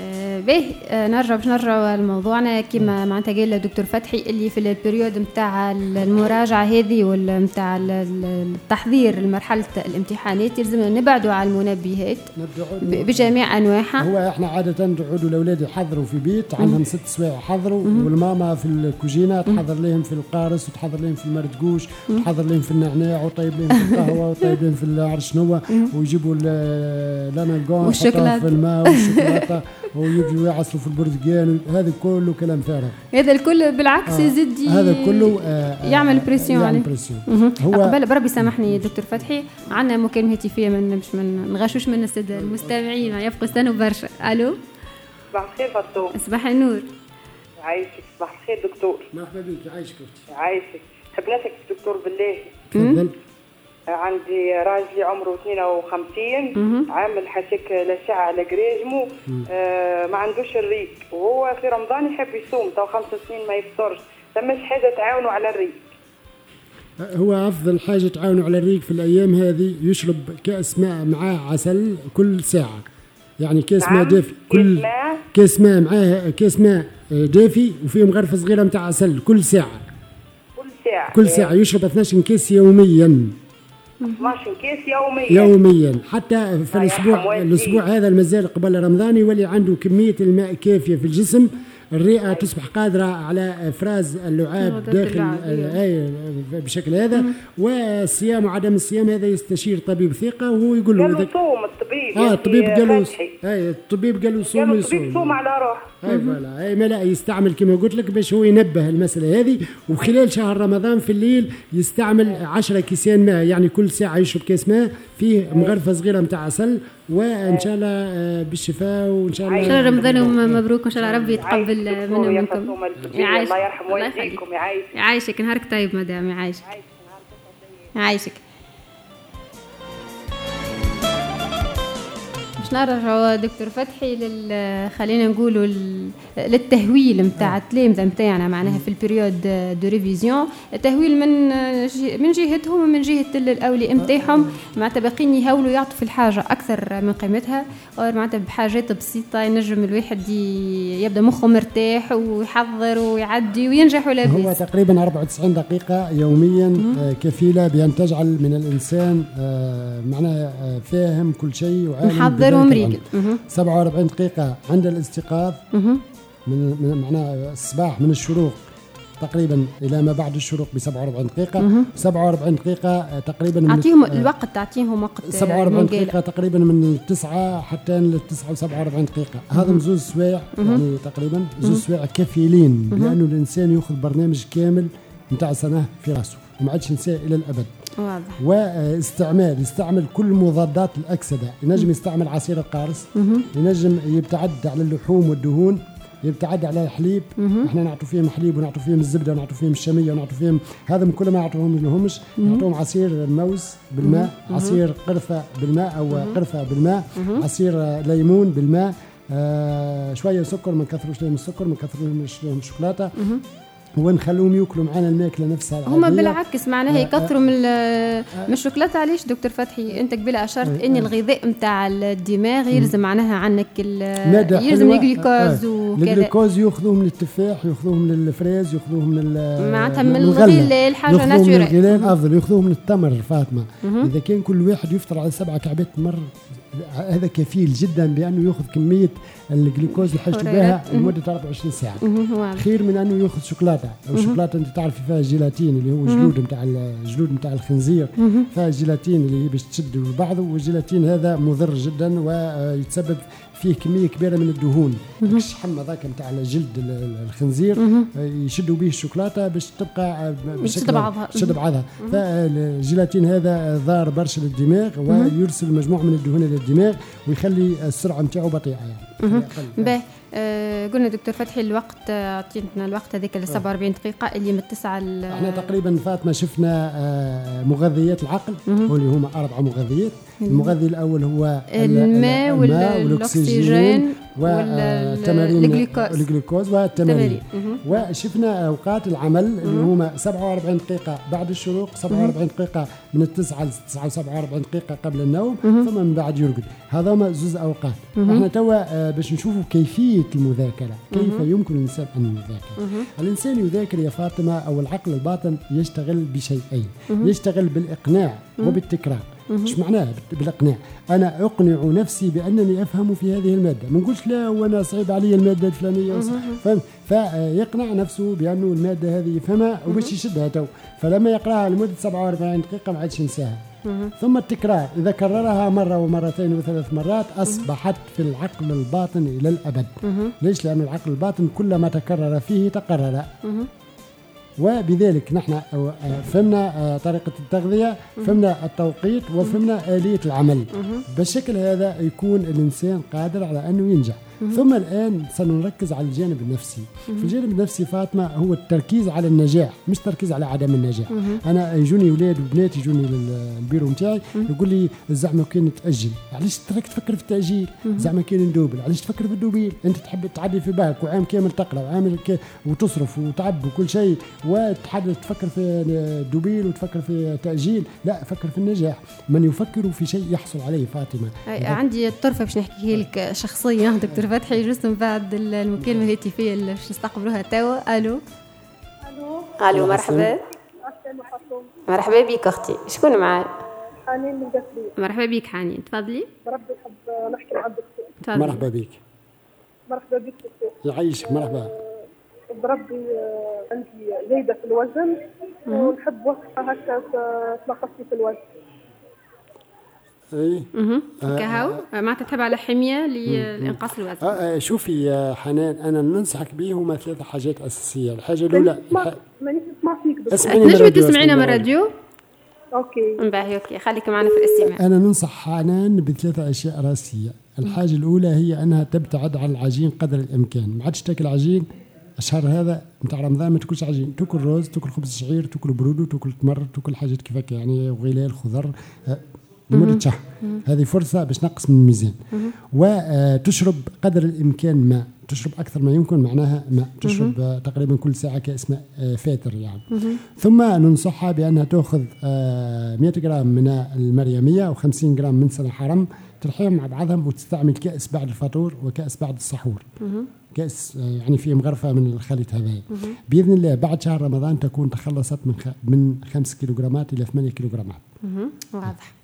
آه، باهي نرجع باش نرجعوا لموضوعنا كما معناتها قال الدكتور فتحي اللي في البريود نتاع المراجعة هذه ولا نتاع التحضير لمرحلة الامتحانات يلزم نبعدوا على المنبهات بجميع أنواعها. هو إحنا عادة نعودوا الاولاد يحضروا في بيت عندهم ست سوايع يحضروا والماما في الكوجينة تحضر لهم في القارص وتحضر لهم في المرتقوش وتحضر لهم في النعناع وطيب لهم في القهوة وطيب لهم في العرش شنو ويجيبوا ال- l'Analgan والشوكولاتة. يحطوها في الماء والشوكولاتة ويجوا يعصروا في البرتقال هذا كله كلام فارغ. هذا الكل بالعكس آه. يزيد ي- هذا كله آه، آه، يعمل pression يعمل عليه. pression. هو قبل بربي سامحني دكتور فتحي عندنا مكالمة هاتفية من مش من نغشوش من السادة المستمعين يبقوا استنوا برشا. ألو؟ صباح الخير فاطمة صباح النور. عايشك صباح الخير دكتور. مرحبا بك عايشك. عايشك حب نسألك دكتور بالله. تفضل. عندي راجلي عمره 52 عامل حشك الأشعة على قريجمو آه ما عندوش الريق. وهو في رمضان يحب يصوم تو خمس سنين ما يفطرش. فمش حاجة تعاونوا على الريق. هو أفضل حاجة تعاونوا على الريق في الأيام هذه يشرب كأس ماء معاه عسل كل ساعة. يعني كأس نعم، ماء دافي كل؟ كأس ماء معاه كأس ماء دافي وفيه مغرفة صغيرة متاع عسل كل ساعة. كل ساعة. كل ساعة يشرب 12 كأس يوميا. 12 كيس يوميا. يوميا. حتى في الأسبوع. الأسبوع هذا المازال قبل رمضان يولي عنده كمية الماء كافية في الجسم. الرئة تصبح قادرة على إفراز اللعاب داخل ال- أي بشكل هذا. والصيام وعدم الصيام هذا يستشير طبيب ثقة وهو يقول له قالوا إذا صوم الطبيب آه الطبيب قال له. أي الطبيب قال له صوم يصوم. صوم على روح أي فوالا أي ما لا يستعمل كما قلت لك باش هو ينبه المسألة هذه. وخلال شهر رمضان في الليل يستعمل 10 كيسان ماء يعني كل ساعة يشرب كاس ماء. فيه مغرفة صغيرة نتاع عسل وإن شاء الله آه، بالشفاء وإن شاء الله إن شاء الله رمضان مبروك وإن شاء الله ربي يتقبل منا ومنكم يعيشك. الله يرحم والديكم. يعيشك يعيشك نهارك طيب مدام يعيشك يعيشك باش نرجعوا دكتور فتحي لل خلينا نقولوا لل- للتهويل نتاع التلامذه نتاعنا معناها في ال période de révision. التهويل من من جهتهم ومن جهة الاولياء نتاعهم معناتها باقيين يهولوا يعطوا في الحاجة أكثر من قيمتها. معناتها بحاجات بسيطة ينجم الواحد يبدأ مخه مرتاح ويحضر ويعدي وينجح ولا هو بأس. تقريبا 94 دقيقة يوميا آه، كفيلة بأن تجعل من الإنسان آه، معناها آه، فاهم كل شيء وعالم محضر الأمر. مهم. 47 دقيقة عند الاستيقاظ مهم. من من معناها الصباح من الشروق تقريبا إلى ما بعد الشروق ب 47 دقيقة مهم. 47 دقيقة آه، تقريبا من أعطيهم آه، الوقت تعطيهم وقت 47 منقالة. دقيقة تقريبا من التسعة حتى للتسعة و47 دقيقة هذا مهم. زوز سوايع مهم. يعني تقريبا. زوز سوايع كفيلين مهم. بأنه الإنسان يأخذ برنامج كامل نتاع سنة في راسه وما عادش ينساه إلى الأبد واضح واستعمال يستعمل كل مضادات الأكسدة ينجم يستعمل عصير القارص. ينجم يبتعد على اللحوم والدهون يبتعد على الحليب. إحنا نعطوا فيهم حليب ونعطوا فيهم الزبدة ونعطوا فيهم الشمية ونعطوا فيهم هذا من كل ما نعطوهم لهمش. نعطوهم عصير موز بالماء. عصير قرفة بالماء أو. قرفة بالماء. عصير ليمون بالماء آه شوية سكر ما نكثروش لهم السكر ما نكثروش لهم الشوكولاتة مهم. ونخلوهم يأكلوا معنا الماكلة نفسها هما. بالعكس معناها آه، يكثروا من ال- من الشوكولاتة علاش دكتور فتحي أنت قبل أشرت آه، إن آه. الغذاء نتاع الدماغ يلزم معناها عنك يلزم. الجلوكوز آه. وكذا الجلوكوز ياخذوه من التفاح ياخذوه من الفريز ياخذوه من معناتها من الغلة. من ناتشورال. أفضل ياخذوه من التمر فاطمه. إذا كان كل واحد يفطر على سبعة كعبات تمر هذا كفيل جدا بأنه يأخذ كمية الجلوكوز اللي حاجته بها. لمدة 24 ساعة. خير من أنه يأخذ شوكولاتة مهم. الشوكولاته أنت تعرف فيها جيلاتين اللي هو. جلود نتاع الجلود نتاع الخنزير. فيها جيلاتين اللي هي باش تشد بعضه والجيلاتين هذا مضر جدا ويتسبب فيه كمية كبيرة من الدهون. الشحم هذاك نتاع جلد ال- ال- الخنزير. يشدوا به الشوكولاتة باش تبقى تشد بشكل- بعضها. تشد. بعضها. فالجيلاتين هذا ضار برشا للدماغ. ويرسل مجموعة من الدهون إلى الدماغ ويخلي السرعة نتاعو بطيئة يعني. باهي آه قلنا دكتور فتحي الوقت آه، أعطيتنا الوقت هذاك ال 47 دقيقة اللي من التسعة ل- إحنا تقريبا فاطمه شفنا آه، مغذيات العقل. واللي هما أربع مغذيات. المغذي الأول هو ال- الماء ال- وال- الماء والأكسجين والتمارين. الجلوكوز والتمارين. وشفنا أوقات العمل اللي. هما 47 دقيقة بعد الشروق 47 دقيقة من التسعة ل 47 دقيقة قبل النوم. ثم من بعد يرقد هذوما زوز أوقات. إحنا توا آه، باش نشوفوا كيفية المذاكرة كيف. يمكن الإنسان أن يذاكر. الإنسان يذاكر يا فاطمة أو العقل الباطن يشتغل بشيئين. يشتغل بالإقناع. وبالتكرار. إيش معناه بال- بالاقناع. أنا أقنع نفسي بأنني أفهم في هذه المادة. ما نقولش لا وأنا صعيب علي المادة الفلانية. وص- مهم. فهم فيقنع نفسه بأنه المادة هذه يفهمها وباش يشدها تو. فلما يقراها لمدة 47 دقيقة ما عادش ينساها. ثم التكرار. إذا كررها مرة ومرتين وثلاث مرات أصبحت في العقل الباطن إلى الأبد. ليش؟ لأن العقل الباطن كلما تكرر فيه تقرر. وبذلك نحن آه، فهمنا آه، طريقة التغذية فهمنا التوقيت وفهمنا آلية العمل. بالشكل هذا يكون الإنسان قادر على أنه ينجح. ثم الآن سنركز على الجانب النفسي. في الجانب النفسي فاطمة هو التركيز على النجاح مش تركيز على عدم النجاح. أنا يجوني أولاد وبنات يجوني للبيرو نتاعي يقول لي زعما كان تأجل. علاش تراك تفكر في التأجيل. زعما كان ندوبل. علاش تفكر في الدوبيل؟ أنت تحب تعدي في بالك وعام كامل تقرأ وعامل ك... وتصرف وتعب وكل شيء. وتحب تفكر في الدوبيل وتفكر في تأجيل. لا فكر في النجاح. من يفكر في شيء يحصل عليه فاطمة. عندي الطرفة باش نحكي لك شخصيا دكتور فتحي جست من بعد ال- المكالمة الهاتفيه اللي باش نستقبلوها توا. ألو. ألو. ألو مرحبا. مرحبا بك أختي. شكون معاي حنين من قصري مرحبا بك حنين. تفضلي. بربي نحب نحكي مع الدكتور تفضلي. مرحبا بك. مرحبا بك دكتور يعيشك. مرحبا. بربي آه، عندي زايدة في الوزن. ونحب وصفة هكا ت- تنقصني في الوزن. اي أها آه، كهو معناتها تحب على حميه لإنقاص الوزن. آه آه، شوفي يا حنان أنا ننصحك به هما ثلاث حاجات أساسية. الحاجة الأولى ما مانيش نسمع فيك اسمعيني تنجمي الراديو، تسمعينا من الراديو؟ OK. باهي OK. خليك معنا في الاستماع. أنا ننصح حنان بثلاث أشياء رئيسية. الحاجة الأولى هي أنها تبتعد عن العجين قدر الإمكان. ما عادش تاكل عجين. الشهر هذا نتاع رمضان ما تاكلش عجين. تاكل رز تاكل خبز شعير تاكل برودو تاكل تمر تاكل حاجات كيف هكا يعني وغلال خضر. آه، لمده شهر. هذه فرصة باش نقص من الميزان. وتشرب قدر الإمكان ماء. تشرب أكثر ما يمكن معناها ماء. تشرب آه، تقريبا كل ساعة كاس ماء آه، فاتر يعني. ثم ننصحها بأنها تأخذ آه، 100 جرام من المريمية و50 جرام من سنا حرم. ترحيهم مع بعضهم وتستعمل كأس بعد الفطور وكأس بعد السحور. كأس آه، يعني فيه مغرفة من الخليط هذا بإذن الله بعد شهر رمضان تكون تخلصت من خ... من 5 كيلوغرامات إلى 8 كيلوغرامات. واضح.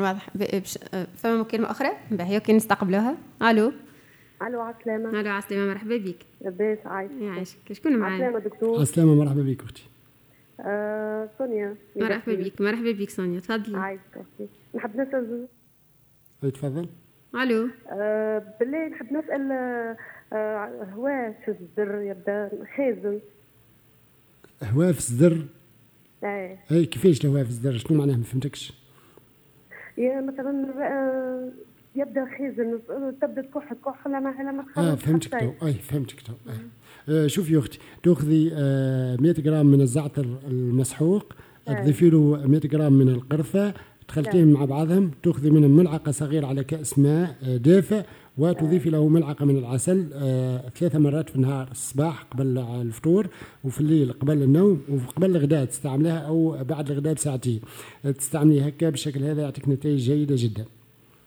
واضح. بش... فما كلمة أخرى؟ باهي OK نستقبلوها. ألو. ألو عسلامة. ألو عسلامة مرحبا بك. لاباس عايش يعيشك شكون معانا؟ عسلامة دكتور. السلامه مرحبا بك أختي. آه سونيا. مرحبا بك مرحبا بك سونيا. تفضلي. عايش أختي. نحب نسأل أي تفضل. ألو. آه بالله نحب نسأل آه آه، هواش الزر يبدأ خازن. هواء في الزر؟ إيه. أي كيفاش الهواء في الزر؟ شنو معناه ما فهمتكش. يا مثلا آه يبدأ خازن تبدا تكح تكح لما لما آه تخلص فهمتك تو. أي فهمتك تو. آه. شوفي يا أختي تأخذي آه 100 جرام من الزعتر المسحوق تضيفي له 100 جرام من القرفة تخلطيهم مع بعضهم تأخذي منهم ملعقة صغيرة على كأس ماء آه، دافئ وتضيفي له ملعقة من العسل آه ثلاثة مرات في النهار الصباح قبل الفطور وفي الليل قبل النوم وقبل الغداء تستعملها أو بعد الغداء بساعتين. تستعملي هكا بالشكل هذا يعطيك نتائج جيدة جدا.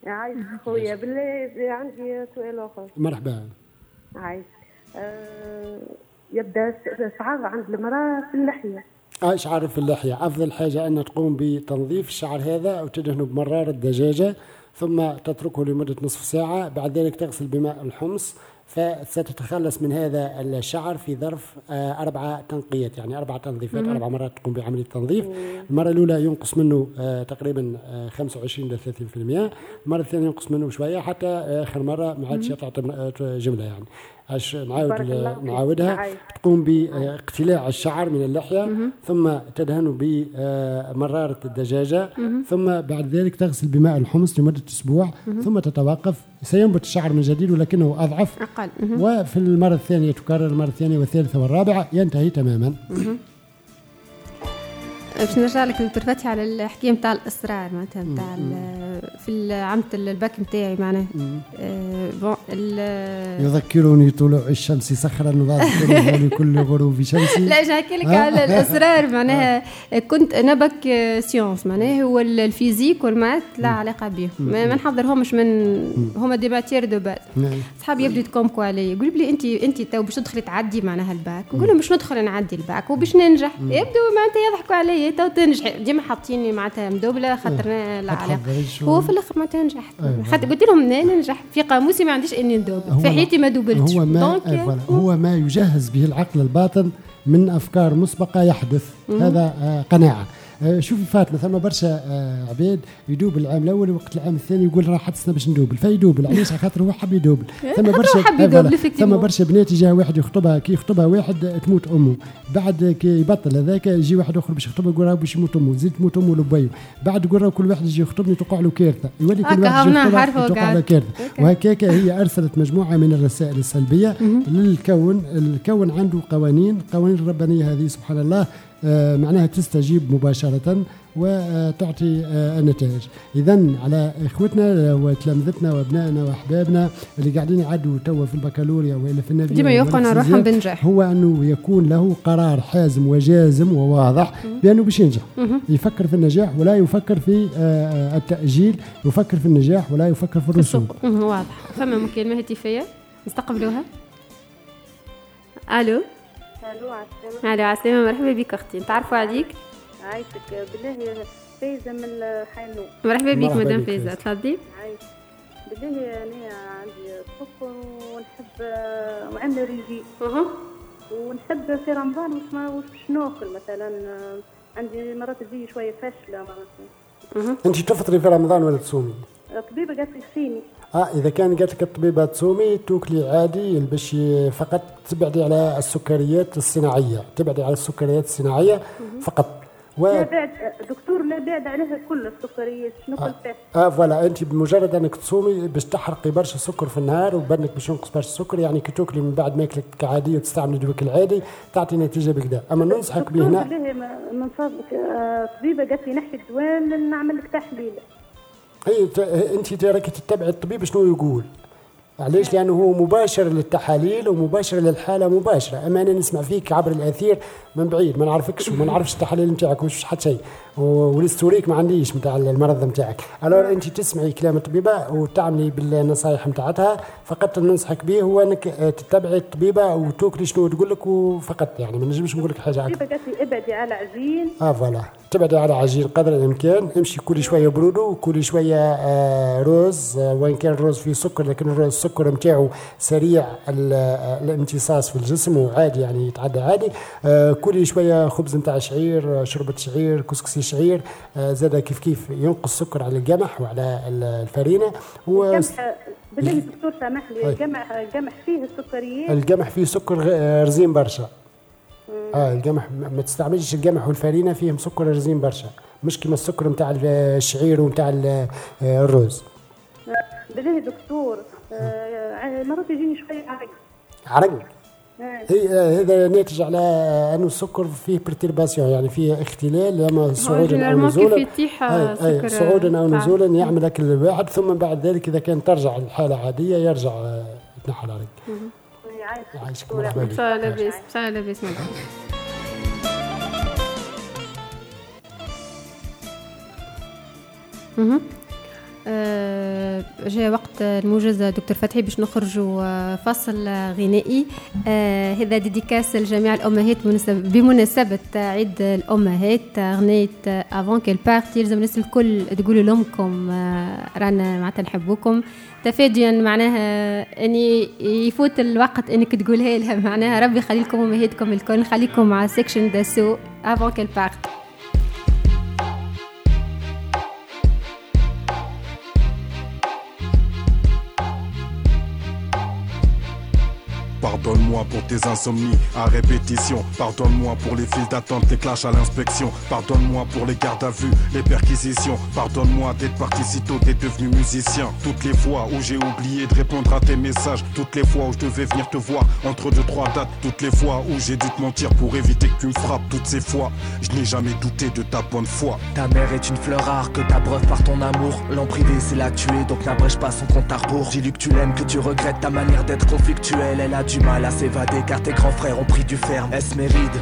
عايش خويا بالله عندي سؤال آخر. مرحبا. عايش. آه يبدأ شعر عند المرأة في اللحية. آه، شعر في اللحية. أفضل حاجة أن تقوم بتنظيف الشعر هذا وتدهنه بمرارة دجاجة ثم تتركه لمدة نصف ساعة. بعد ذلك تغسل بماء الحمص فستتخلص من هذا الشعر في ظرف آه، أربعة تنقيات يعني أربع تنظيفات أربع مرات تقوم بعملية تنظيف المرة الأولى ينقص منه آه، تقريبا آه، 25 إلى 30% المرة الثانية ينقص منه شوية حتى آخر مرة ما عادش يطلع آه، جملة يعني. نعاود. نعاودها. تقوم باقتلاع الشعر من اللحية ثم تدهنه بمرارة الدجاجة ثم بعد ذلك تغسل بماء الحمص لمدة أسبوع ثم تتوقف. سينبت الشعر من جديد ولكنه أضعف. أقل. مهم. وفي المرة الثانية تكرر المرة الثانية والثالثة والرابعة ينتهي تماما. باش نرجع لك دكتور فتحي على الحكاية نتاع الاسرار معناتها نتاع في عمة الباك نتاعي معناها. آه، bon ال- يذكرني طلوع الشمس صخرا وذلك لكل غروب شمس لا نحكي لك على الاسرار معناها كنت أنا bac sciences معناها هو ال- ال physique وال maths لا علاقة بهم ما نحضرهمش من هما des matières de base نعم. صحابي يبدو يتكومكوا علي يقولوا لي انت انت تو باش تدخلي تعدي معناها الباك. نقول لهم باش ندخل نعدي الباك وباش ننجح. يبدو معناتها يضحكوا علي تو تنجح ديما حاطيني معناتها مدوبلة خاطر أنا لا علاقه تحضريش هو في الآخر معناتها نجحت أيوة. خاطر قلت لهم لا ننجح. في قاموسي ما عنديش إني ندوب. في حياتي ما دوبلتش. هو ما آه،. هو ما يجهز به العقل الباطن من أفكار مسبقة يحدث. هذا آه، قناعة. شوفي فاطمه ثم برشا آه، عباد يدوب العام الأول وقت العام الثاني يقول راه حدثنا باش ندوبل فيدوبل علاش على خاطر هو حب يدوبل ثم خاطر برشا آه،. ثم برشا بنات يجي واحد يخطبها كي يخطبها واحد تموت أمه بعد كي يبطل هذاك يجي واحد آخر باش يخطبها يقول راه باش يموت أمه زيد تموت أمه لبيه بعد يقول راه كل واحد يجي يخطبني توقع له كارثة يولي كل واحد يخطبها توقع. له كارثة. وهكاك هي أرسلت مجموعة من الرسائل السلبية للكون الكون عنده قوانين القوانين الربانيه هذه سبحان الله آه، معناها تستجيب مباشرة وتعطي آه، النتائج. اذا على إخوتنا وتلامذتنا وأبنائنا وأحبابنا اللي قاعدين يعدوا توا في البكالوريا وإلا في النبي ديما يوقعوا روحهم بنجاح هو أنه يكون له قرار حازم وجازم وواضح بأنه باش ينجح. يفكر في النجاح ولا يفكر في آه، التأجيل يفكر في النجاح ولا يفكر في مهم، واضح. فما مكالمة هاتفية نستقبلوها. ألو؟ ألو عسلامة ألو عسلامة مرحبا بك أختي. نتعرفوا عليك؟ عايشك بالله فايزة من الحانوت مرحبا بك مدام فايزة. تفضلي. عايش بالله. أنا عندي السكر ونحب وعندي ريجي أها. ونحب في رمضان وش ما وش ناكل؟ مثلا عندي مرات تجي شوية فاشلة مرات. انت تفطري في رمضان ولا تصومي؟ الطبيبه قالت لي خفيني آه إذا كان قالت لك الطبيبه تصومي توكلي عادي باش فقط تبعدي على السكريات الصناعية تبعدي على السكريات الصناعية فقط. و لا بعد دكتور لا بعد عليها كل السكريات شنو كل فيها آه voilà أنت بمجرد أنك تصومي باش تحرقي برشا سكر في النهار وبدنك باش ينقص برشا سكر يعني كي تاكلي من بعد ماكلك كعادي وتستعملي دوك العادي تعطي نتيجة بكذا أما ننصحك به هنا ما- من آه، الطبيبه قالت لي نحكي الدواء نعمل لك تحليل. اي ت- أنت راك تتبع الطبيب شنو يقول؟ علاش لأنه هو مباشر للتحاليل ومباشر للحالة مباشرة. أما أنا نسمع فيك عبر الأثير من بعيد ما نعرفكش وما نعرفش التحاليل نتاعك ومش حتى شيء. والستوريك ما عنديش نتاع المرض نتاعك. الور أنت تسمعي كلام الطبيبة وتعملي بالنصائح نتاعتها فقط ننصحك به هو إنك آه، تتبعي الطبيبة وتوكلي شنو تقول لك وفقط يعني ما نجمش نقول لك حاجة أكثر الطبيبة قالت لي ابعدي على عجين. آه voilà. تبعدي على عجين قدر الإمكان. امشي كل شوية برودو وكل شوية آه روز. آه وإن كان الروز فيه سكر لكن الروز السكر نتاعو سريع آه، الامتصاص في الجسم وعادي يعني يتعدى عادي. كل شوية خبز نتاع شعير شوربة شعير كسكسي شعير زاد كيف كيف ينقص السكر على القمح وعلى ال- الفرينة. و بالله الدكتور سامح لي أي. القمح القمح فيه السكريات القمح فيه سكر رزين برشا. آه القمح ما تستعملش القمح والفرينة فيهم سكر رزين برشا. مش كيما السكر نتاع الشعير ونتاع ال- آه، الرز. بالله دكتور آه، مرات يجيني شوية عرق. عرق؟ آه. هي آه، هذا ناتج على آه، أنه السكر فيه perturbation يعني فيه اختلال أما صعودا أو نزولا صعودا أو. نزولا يعمل اكل الواحد ثم بعد ذلك إذا كان ترجع الحاله عادية يرجع آه، يتنحى العرق. يعيشك مرحبا إن شاء الله لاباس إن شاء الله لاباس آه، جاء وقت الموجز دكتور فتحي باش نخرجوا فصل غنائي. آه، هذا dédicace لجميع الأمهات مناسب- بمناسبة عيد الأمهات. غنيت Avant qu'elle parte يلزم الناس الكل تقولوا لامكم آه، رانا معناتها نحبوكم. تفاديا معناها أني يفوت الوقت أنك تقولها لها. معناها ربي يخلي لكم أمهاتكم الكل. خليكم مع سيكشن داسو افون كيل بارت Pardonne-moi pour tes insomnies à répétition. Pardonne-moi pour les files d'attente, les clashs à l'inspection. Pardonne-moi pour les gardes à vue, les perquisitions. Pardonne-moi d'être parti si tôt, d'être devenu musicien. Toutes les fois où j'ai oublié de répondre à tes messages. Toutes les fois où je devais venir te voir entre deux, trois dates. Toutes les fois où j'ai dû te mentir pour éviter que tu me frappes. Toutes ces fois, je n'ai jamais douté de ta bonne foi. Ta mère est une fleur rare que t'abreuves par ton amour. L'en privé, c'est la tuer, donc n'abrège pas son compte à rebours. Dis-lui que tu l'aimes, que tu regrettes ta manière d'être conflictuelle. Elle a du mal à s'évader car tes grands frères ont pris du ferme. Est-ce mes rides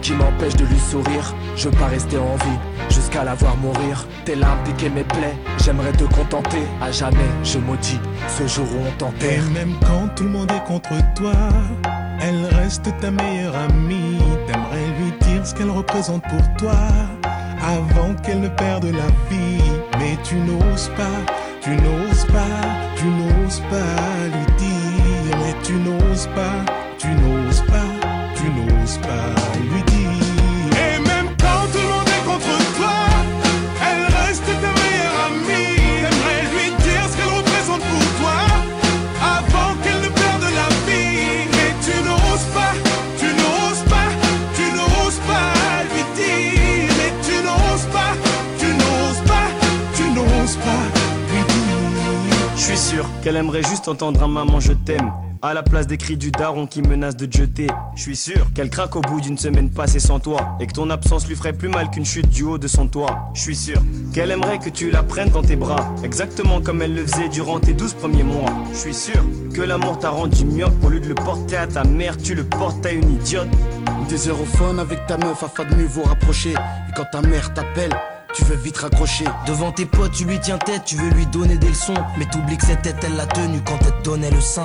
qui m'empêche de lui sourire? Je veux pas rester en vie jusqu'à la voir mourir. Tes larmes piquaient mes plaies, j'aimerais te contenter. À jamais, je maudis ce jour où on t'enterre. même quand tout le monde est contre toi, elle reste ta meilleure amie. T'aimerais lui dire ce qu'elle représente pour toi, avant qu'elle ne perde la vie. Mais tu n'oses pas, tu n'oses pas, tu n'oses pas lui tu n'oses pas, tu n'oses pas, tu n'oses pas lui dire. Et même quand tout le monde est contre toi, elle reste ta meilleure amie. T'aimerais lui dire ce qu'elle représente pour toi, avant qu'elle ne perde la vie. Mais tu n'oses pas, tu n'oses pas, tu n'oses pas lui dire. Mais tu n'oses pas, tu n'oses pas, tu n'oses pas lui dire. Je suis sûr qu'elle aimerait juste entendre un maman je t'aime. À la place des cris du daron qui menace de te jeter. Je suis sûr qu'elle craque au bout d'une semaine passée sans toi. Et que ton absence lui ferait plus mal qu'une chute du haut de son toit. Je suis sûr qu'elle aimerait que tu la prennes dans tes bras. Exactement comme elle le faisait durant tes douze premiers mois. Je suis sûr que l'amour t'a rendu myope. Au lieu de le porter à ta mère, tu le portes à une idiote. Des aérophones avec ta meuf afin de mieux vous rapprocher. Et quand ta mère t'appelle, tu veux vite raccrocher. Devant tes potes, tu lui tiens tête, tu veux lui donner des leçons. Mais t'oublies que cette tête, elle l'a tenue quand elle te donnait le sein.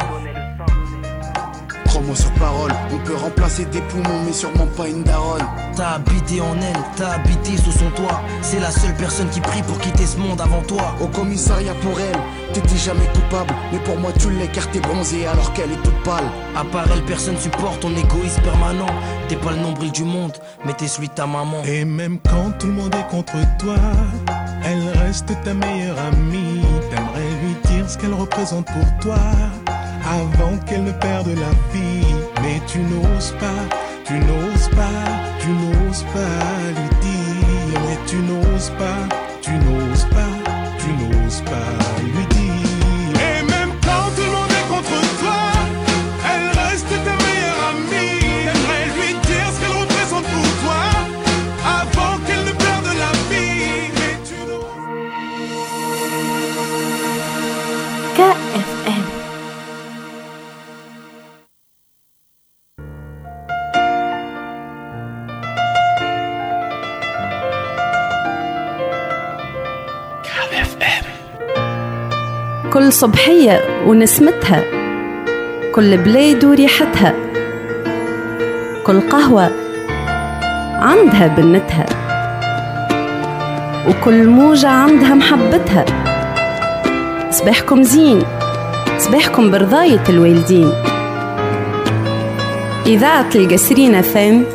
Crois-moi sur parole, on peut remplacer des poumons, mais sûrement pas une daronne. T'as habité en elle, t'as habité sous son toit. C'est la seule personne qui prie pour quitter ce monde avant toi. Au commissariat pour elle, t'étais jamais coupable. Mais pour moi, tu l'es car t'es bronzée alors qu'elle est toute pâle. À part elle, personne supporte ton égoïsme permanent. T'es pas le nombril du monde, mais t'es celui de ta maman. Et même quand tout le monde est contre toi, elle reste ta meilleure amie. T'aimerais lui dire ce qu'elle représente pour toi, avant qu'elle ne perde la vie. Mais tu n'oses pas, tu n'oses pas, tu n'oses pas lui dire. Mais tu n'oses pas, tu n'oses pas, tu n'oses pas lui dire. كل صبحية ونسمتها. كل بلاد وريحتها. كل قهوة عندها بنتها. وكل موجة عندها محبتها. صباحكم زين صباحكم برضاية الوالدين. إذاعة القسرين فام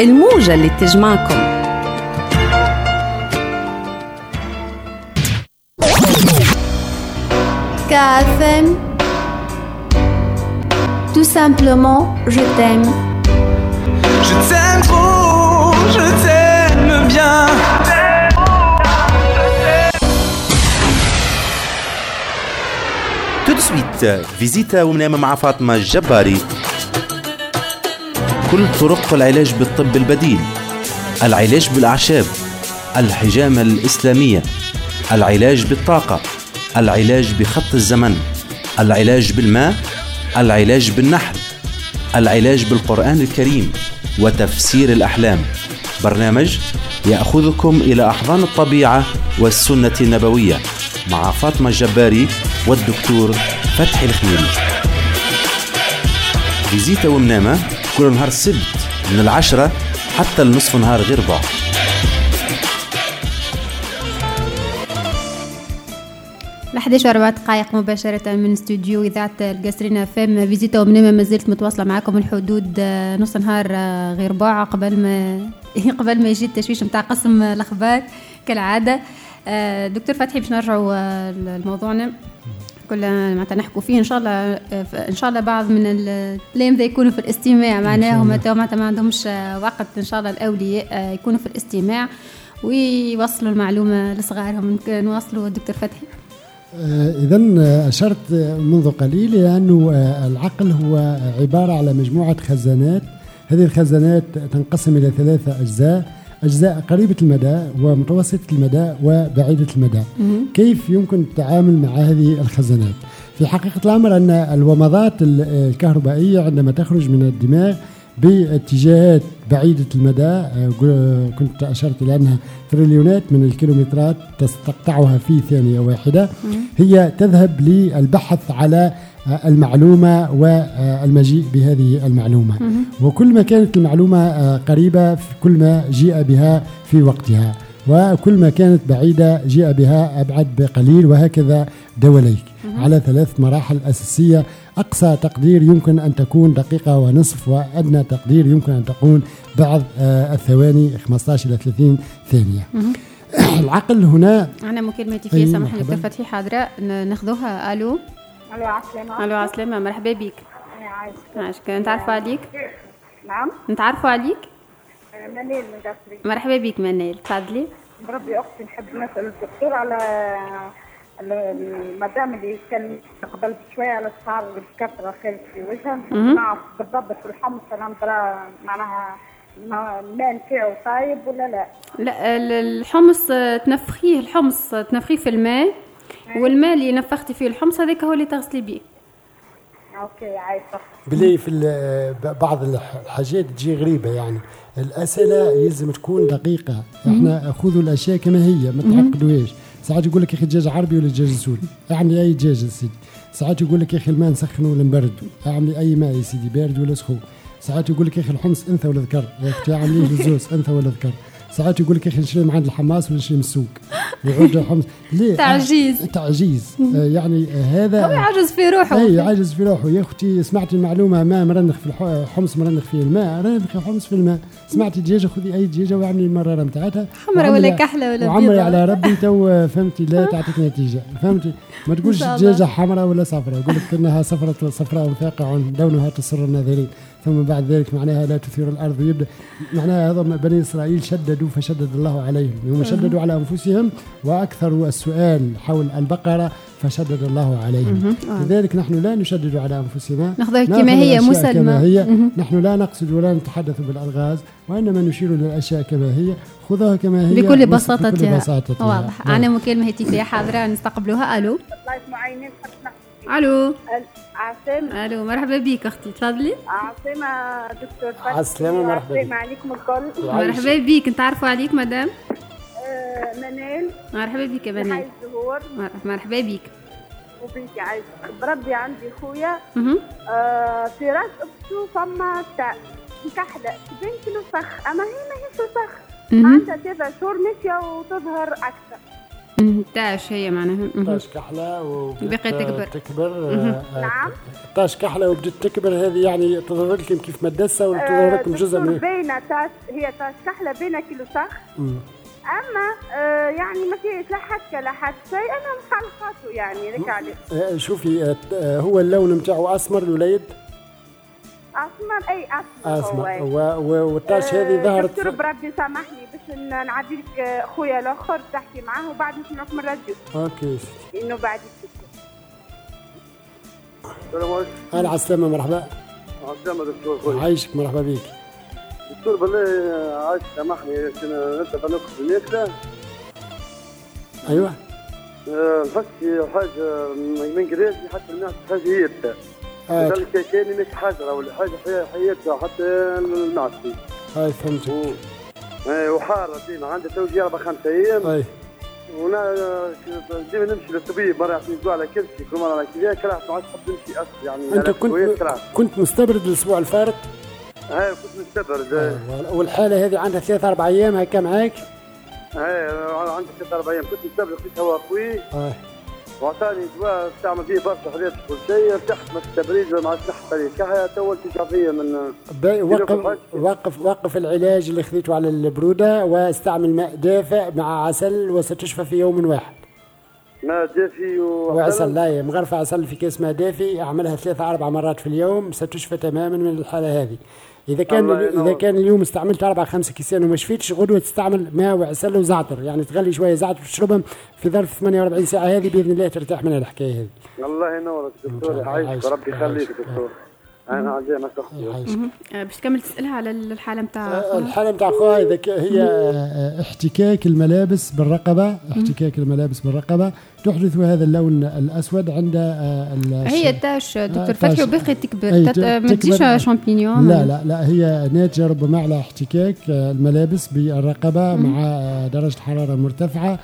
الموجة اللي تجمعكم. KFM Tout simplement, je t'aime. Je t'aime trop, je t'aime bien. tout de suite فيزيتا ومنامة مع فاطمة الجباري. كل طرق العلاج بالطب البديل. العلاج بالأعشاب. الحجامة الإسلامية. العلاج بالطاقة. العلاج بخط الزمن العلاج بالماء العلاج بالنحل العلاج بالقرآن الكريم وتفسير الأحلام. برنامج يأخذكم إلى أحضان الطبيعة والسنة النبوية مع فاطمة الجباري والدكتور فتحي الخميري. فيزيتا ومنامة كل نهار السبت من العشرة حتى النصف نهار غير بعض الحديش وأربع دقائق مباشرة من استوديو إذاعة القصرين فام فيزيتا ومنامة ما زلت متواصلة معكم الحدود آه، نص نهار آه، غير باع قبل ما قبل ما يجي التشويش نتاع قسم الأخبار كالعادة. آه، دكتور فتحي باش نرجعوا لموضوعنا. كلنا معناتها نحكوا فيه إن شاء الله إن شاء الله بعض من الأيام ذا يكونوا في الاستماع. معناهم معناتها معناتها ما عندهمش وقت إن شاء الله الأولياء يكونوا في الاستماع. ويوصلوا المعلومة لصغارهم. نواصلوا الدكتور فتحي؟ إذا أشرت منذ قليل إلى أنه آه، العقل هو عبارة على مجموعة خزانات. هذه الخزانات تنقسم إلى ثلاثة أجزاء. أجزاء قريبة المدى ومتوسطة المدى وبعيدة المدى. كيف يمكن التعامل مع هذه الخزانات؟ في حقيقة الأمر أن الومضات ال- الكهربائية عندما تخرج من الدماغ باتجاهات بعيدة المدى. كنت أشرت إلى أنها تريليونات من الكيلومترات تستقطعها في ثانية واحدة. هي تذهب للبحث على المعلومة والمجيء بهذه المعلومة. وكل ما كانت المعلومة آه، قريبة في كل ما جيء بها في وقتها. وكل ما كانت بعيدة جيء بها أبعد بقليل وهكذا دوليك على ثلاث مراحل أساسية أقصى تقدير يمكن أن تكون دقيقة ونصف وأدنى تقدير يمكن أن تكون بعض آه، الثواني 15 إلى 30 ثانية. العقل هنا عندنا مكالمة أي فيها سامحني مرحبا. دكتور فتحي حاضرة. ناخذوها. ألو؟ ألو عسلامة. ألو عسلامة. مرحبا بك. أنا عايشة. عايشك نتعرفوا عليك؟ نعم. نتعرفوا عليك؟ منال من قصري مرحبا بك منال. تفضلي. بربي أختي نحب نسأل الدكتور على المدام اللي كان قبل شوية على الشعر الكثره خارج في وجهها. نعرف بالضبط في الحمص نضرى معناها ما- الماء نتاعو طايب ولا لا. لا ال- الحمص تنفخيه الحمص تنفخيه في الماء والماء اللي نفختي فيه الحمص هذاك هو اللي تغسلي بيه. أوكي عايشة. بلي في بعض الح- الحاجات تجي غريبة يعني. الأسئلة يلزم تكون دقيقة. إحنا خذوا الأشياء كما هي ما. تعقدوهاش ساعات يقول لك يا أخي دجاج عربي ولا دجاج سوري؟ اعملي أي دجاج يا سيدي. ساعات يقول لك يا أخي الماء نسخنه ولا نبرد اعملي أي ماء يا سيدي بارد ولا سخون؟ ساعات يقول لك يا أخي الحمص أنثى ولا ذكر؟ يا أختي اعمليه للزوز أنثى ولا ذكر؟ ساعات يقول لك يا أخي نشري من عند الحماس ولا نشري من السوق؟ يعود الحمص ليه؟ تعجيز. تعجيز. آه، يعني آه، هذا هو يعجز في روحه. اي عاجز في روحه. يا أختي سمعتي المعلومه ما مرنخ في الحمص مرنخ في الماء. رنخ حمص في الماء. سمعتي دجاجة؟ خذي أي دجاجة وأعملي المرارة بتاعتها حمرا ولا كحلة ولا وعمري بيضة. على ربي تو فهمتي لا تعطيك نتيجة. فهمتي؟ ما تقولش. دجاجة حمراء ولا صفراء يقول لك إنها صفراء صفراء فاقع لونها تسر الناظرين. ثم بعد ذلك معناها لا تثير الأرض ويبدا معناها هذا بني إسرائيل شددوا فشدد الله عليهم هم شددوا على أنفسهم واكثروا السؤال حول البقرة فشدد الله عليهم. آه. لذلك نحن لا نشدد على أنفسنا ناخذها نأخذ كما هي مسلمة. كما هي. نحن لا نقصد ولا نتحدث بالألغاز وإنما نشير للأشياء كما هي خذوها كما هي بكل بس- بساطتها بكل بساطتها واضح نعم. عندنا مكالمة هاتفية حاضرة نستقبلوها ألو الله ألو. عسلامة. ألو مرحبا بك أختي تفضلي. عسلامة دكتور فتحي عسلامة، مرحبا بك. عسلامة عليكم الكل. مرحبا بك نتعرفوا عليك مدام. آه، منال. مرحبا بك يا حي بنات الزهور. مر- مرحبا بك. وبيتي عايش بربي عندي خويا. آه في راس أختو فما تاع كحله بين كيلو فخ أما هي ماهيش وسخ مهم. عندها ثلاثة شهور ماشيه وتظهر أكثر. تاش هي معناها مهم. طاش كحلة وبدت بقيت تكبر. تكبر مهم. آه، نعم طاش كحلة وبدت تكبر هذه يعني تظهر لكم كيف ما تدسه ولا تظهر لكم جزء من بين تاش هي تاش كحلة بين كيلو مم. أما آه يعني ما فيش لا حكه لا حد شيء أنا مخلقاته يعني لك عليه آه، شوفي آه، آه، هو اللون نتاعو أسمر الوليد أسمر أي أسمر أسمر. هو. و- و- والطاش هذه آه، ظهرت دكتور بربي سامحني باش نعدي لك آه، خويا الآخر تحكي معاه وبعد نسمعك من الراديو. أوكي. إنه بعد. السلام عليكم. أهلا على السلامة مرحبا. مع السلامة دكتور خويا. عايشك مرحبا بك. دكتور بالله عايش سامحني كنا أنت بناخذ الماكلة أيوه. آه، نحس في حاجة من قريبي حتى الناس حاجة هي آه. لذلك كاني مش حجرة ولا حاجة حي- حياتها حتى المعصي. هاي فهمتك. اي وحارة ديما عندها توجيه أربع خمسة أيام. اي وأنا ديما نمشي للطبيب مرة يعطيني دواء على كرسي كل مرة على كذا كرهت ما عادش نحب نمشي أصلا يعني أنت كنت كنت مستبرد الأسبوع الفارط هاي كنت مستبرد. والحالة هذه عندها ثلاث أربع أيام هكا معاك؟ هاي عندي ست أربع أيام. كنت مستبرد لقيت هواء قوي اي واعطاني دواء استعمل فيه برشا حاجات كل شيء ارتحت من التبريد ما عادش نحس عليه كحية تو تجع فيا من وقف وقف وقف العلاج اللي خذيته على البرودة واستعمل ماء دافئ مع عسل وستشفى في يوم واحد. ما دافي وعسل لا مغرفة عسل في كاس ماء دافي أعملها ثلاثة أربع مرات في اليوم ستشفى تماما من الحالة هذه. إذا كان. إذا كان اليوم استعملت أربع خمسة كيسان وما شفيتش غدوة تستعمل ماء وعسل وزعتر. يعني تغلي شوية زعتر تشربهم في ظرف 48 ساعة هذه بإذن الله ترتاح من الحكاية هذه. الله ينورك دكتور يعيشك ربي يخليك دكتور. أنا مهم. آه، باش تكمل تسألها على الحالة نتاع آه، الحالة نتاع خوها إذا ك- هي آه، احتكاك الملابس بالرقبة احتكاك الملابس بالرقبة. تحدث هذا اللون الأسود عند آه، هي تاش دكتور آه، فتحي. وباقي تكبر. ما. تجيش شامبينيون؟ لا لا لا هي ناتجة ربما على احتكاك آه، الملابس بالرقبة مم. مع آه، درجة حرارة مرتفعة. آه،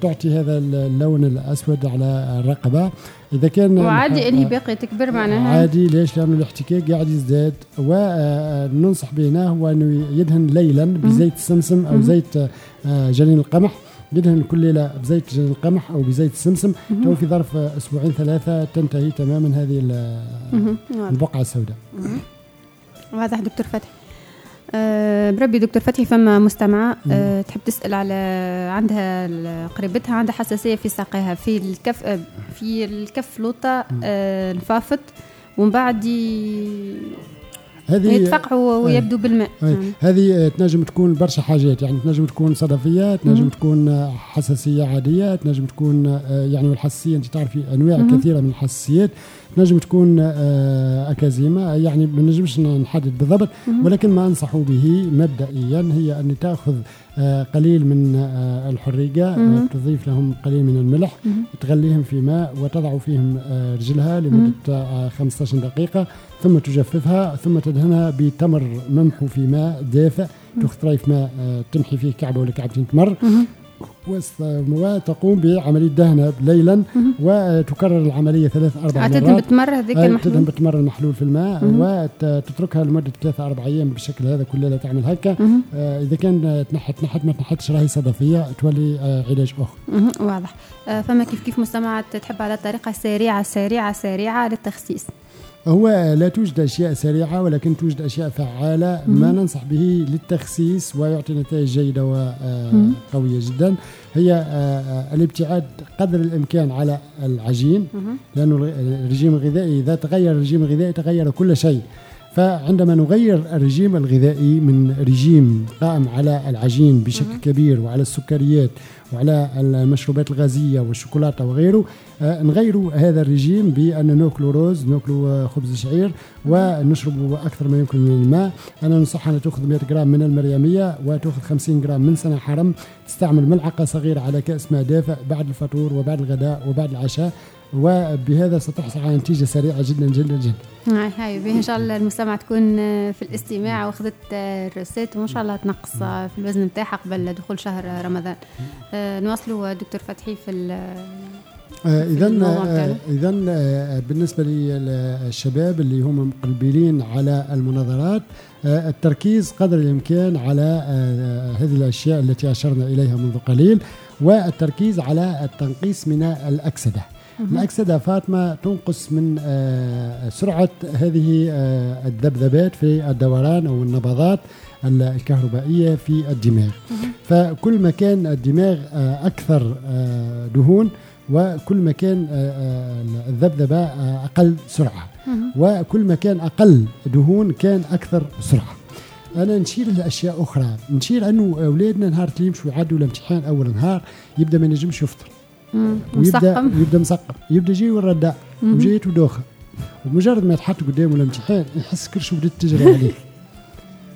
تعطي هذا اللون الأسود على الرقبة إذا كان وعادي آه، اللي باقي تكبر معناها عادي ليش لأنه الاحتكاك قاعد يزداد وننصح به هنا هو أنه يدهن ليلا بزيت السمسم مم. زيت آه، جنين القمح يدهن كل ليلة بزيت جنين القمح أو بزيت السمسم. تو في ظرف آه، أسبوعين ثلاثة تنتهي تماما هذه ال- مهم. واضح. البقعة السوداء. واضح دكتور فتحي أه بربي دكتور فتحي فما مستمعة أه تحب تسأل على عندها قريبتها عندها حساسية في ساقيها في الكف آه، في الكف لوطة أه انفافت ومن بعد هذه يتفقعوا آه. ويبدو بالماء أي. يعني. هذه آه، تنجم تكون برشا حاجات يعني تنجم تكون صدفية تنجم. تكون آه، حساسية عادية تنجم تكون آه، يعني والحساسية أنت تعرفي أنواع مم. كثيرة من الحساسيات تنجم تكون آه، اكازيما يعني ما نجمش نحدد بالضبط. ولكن ما انصح به مبدئيا هي أن تأخذ آه، قليل من آه،. آه، تضيف لهم قليل من الملح. تغليهم في ماء وتضع فيهم رجلها لمدة آه، 15 دقيقة ثم تجففها ثم تدهنها بتمر ممحو في ماء دافئ تاخذ طريف ماء تمحي فيه كعبة ولا كعبتين تمر مهم. وس- وتقوم بعملية دهنها ليلا وتكرر العملية ثلاث أربع آه، مرات تدهن بالتمر هذيك آه، المحلول. تدهن بالتمر المحلول في الماء. وتتركها لمدة ثلاثة أربع أيام بالشكل هذا كل ليلة تعمل هكا. آه، إذا كان تنحت تنحت ما تنحتش راهي صدفية تولي آه، علاج مهم. واضح فما كيف كيف مستمعة تحب على طريقة سريعة سريعة سريعة للتخسيس هو لا توجد أشياء سريعة ولكن توجد أشياء فعالة ما. ننصح به للتخسيس ويعطي نتائج جيدة. وقوية جدا هي آه، آه، الابتعاد قدر الإمكان على العجين. لأنه الرجيم الغذائي إذا تغير الرجيم الغذائي تغير كل شيء فعندما نغير الرجيم الغذائي من رجيم قائم على العجين بشكل كبير وعلى السكريات وعلى المشروبات الغازية والشوكولاتة وغيره. آه، نغير هذا الرجيم بأن ناكل رز ناكل آه، خبز شعير ونشرب أكثر ما يمكن من الماء. أنا ننصح أن تأخذ 100 جرام من المريمية وتأخذ 50 جرام من سنة حرم. تستعمل ملعقة صغيرة على كأس ماء دافئ بعد الفطور وبعد الغداء وبعد العشاء. وبهذا ستحصل على نتيجة سريعة جدا جدا جدا. هاي هاي. به ان شاء الله المستمع تكون آه، في الاستماع وأخذت آه، الرسات وإن شاء الله تنقص آه، في الوزن نتاعها قبل دخول شهر آه، رمضان. آه، نواصلوا آه، دكتور فتحي في ال- اذا بتاعنا. اذا بالنسبة للشباب اللي هم مقبلين على المناظرات آه، التركيز قدر الإمكان على آه، هذه الأشياء التي أشرنا إليها منذ قليل والتركيز على التنقيص من الأكسدة. مهم. الأكسدة فاطمة تنقص من آه، سرعة هذه آه، الذبذبات في الدوران أو النبضات الكهربائية في الدماغ. فكل ما كان الدماغ آه، أكثر آه، دهون وكل ما كان الذبذبة آه، أقل سرعة. وكل ما كان أقل دهون كان أكثر سرعة. أنا نشير لأشياء أخرى. نشير أنه أولادنا نهار اللي يمشوا يعدوا الامتحان أول نهار يبدأ ما ينجمش يفطر. ويبدا مسقم يبدا مسقم يبدأ جاي والرداء مهم. وجايته دوخه ومجرد ما يتحط قدامه الامتحان يحس كرشه بدأت تجري عليه.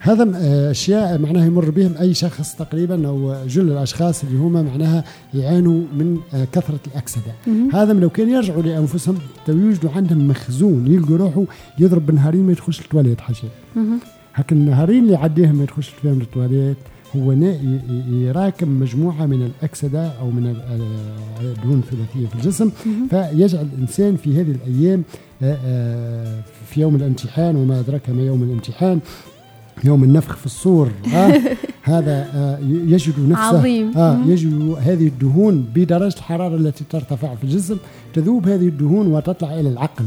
هذا آه، أشياء معناها يمر بهم أي شخص تقريبا أو جل الأشخاص اللي هم معناها يعانوا من آه، كثرة الأكسدة. هذا لو كان يرجعوا لأنفسهم تو يوجدوا عندهم مخزون يلقوا روحه يضرب بنهارين ما يدخلش التواليت مهم. لكن النهارين اللي يعديهم ما يدخلش فيهم التواليت هو يراكم مجموعة من الأكسدة أو من ال- ال- الدهون الثلاثية في الجسم. فيجعل الإنسان في هذه الأيام آه، آه، في يوم الامتحان وما أدراك ما يوم الامتحان يوم النفخ في الصور آه هذا آه يجد نفسه عظيم. آه. يجد هذه الدهون بدرجة الحرارة التي ترتفع في الجسم تذوب هذه الدهون وتطلع إلى العقل.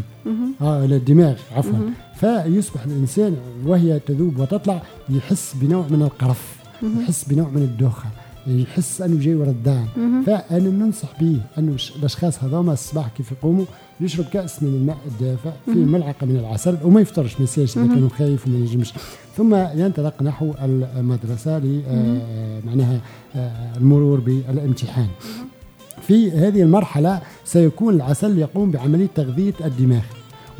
آه إلى الدماغ عفوا. فيصبح الإنسان وهي تذوب وتطلع يحس بنوع من القرف. يحس بنوع من الدوخة يحس أنه جاي وردان. فأنا ننصح به أنه الأشخاص هذوما الصباح كيف يقوموا يشرب كأس من الماء الدافئ مهم. ملعقة من العسل وما يفطرش ما يسالش اذا. كانوا خايف وما ينجمش ثم ينطلق نحو المدرسة ل مهم. معناها آه، المرور بالامتحان في هذه المرحلة سيكون العسل يقوم بعملية تغذية الدماغ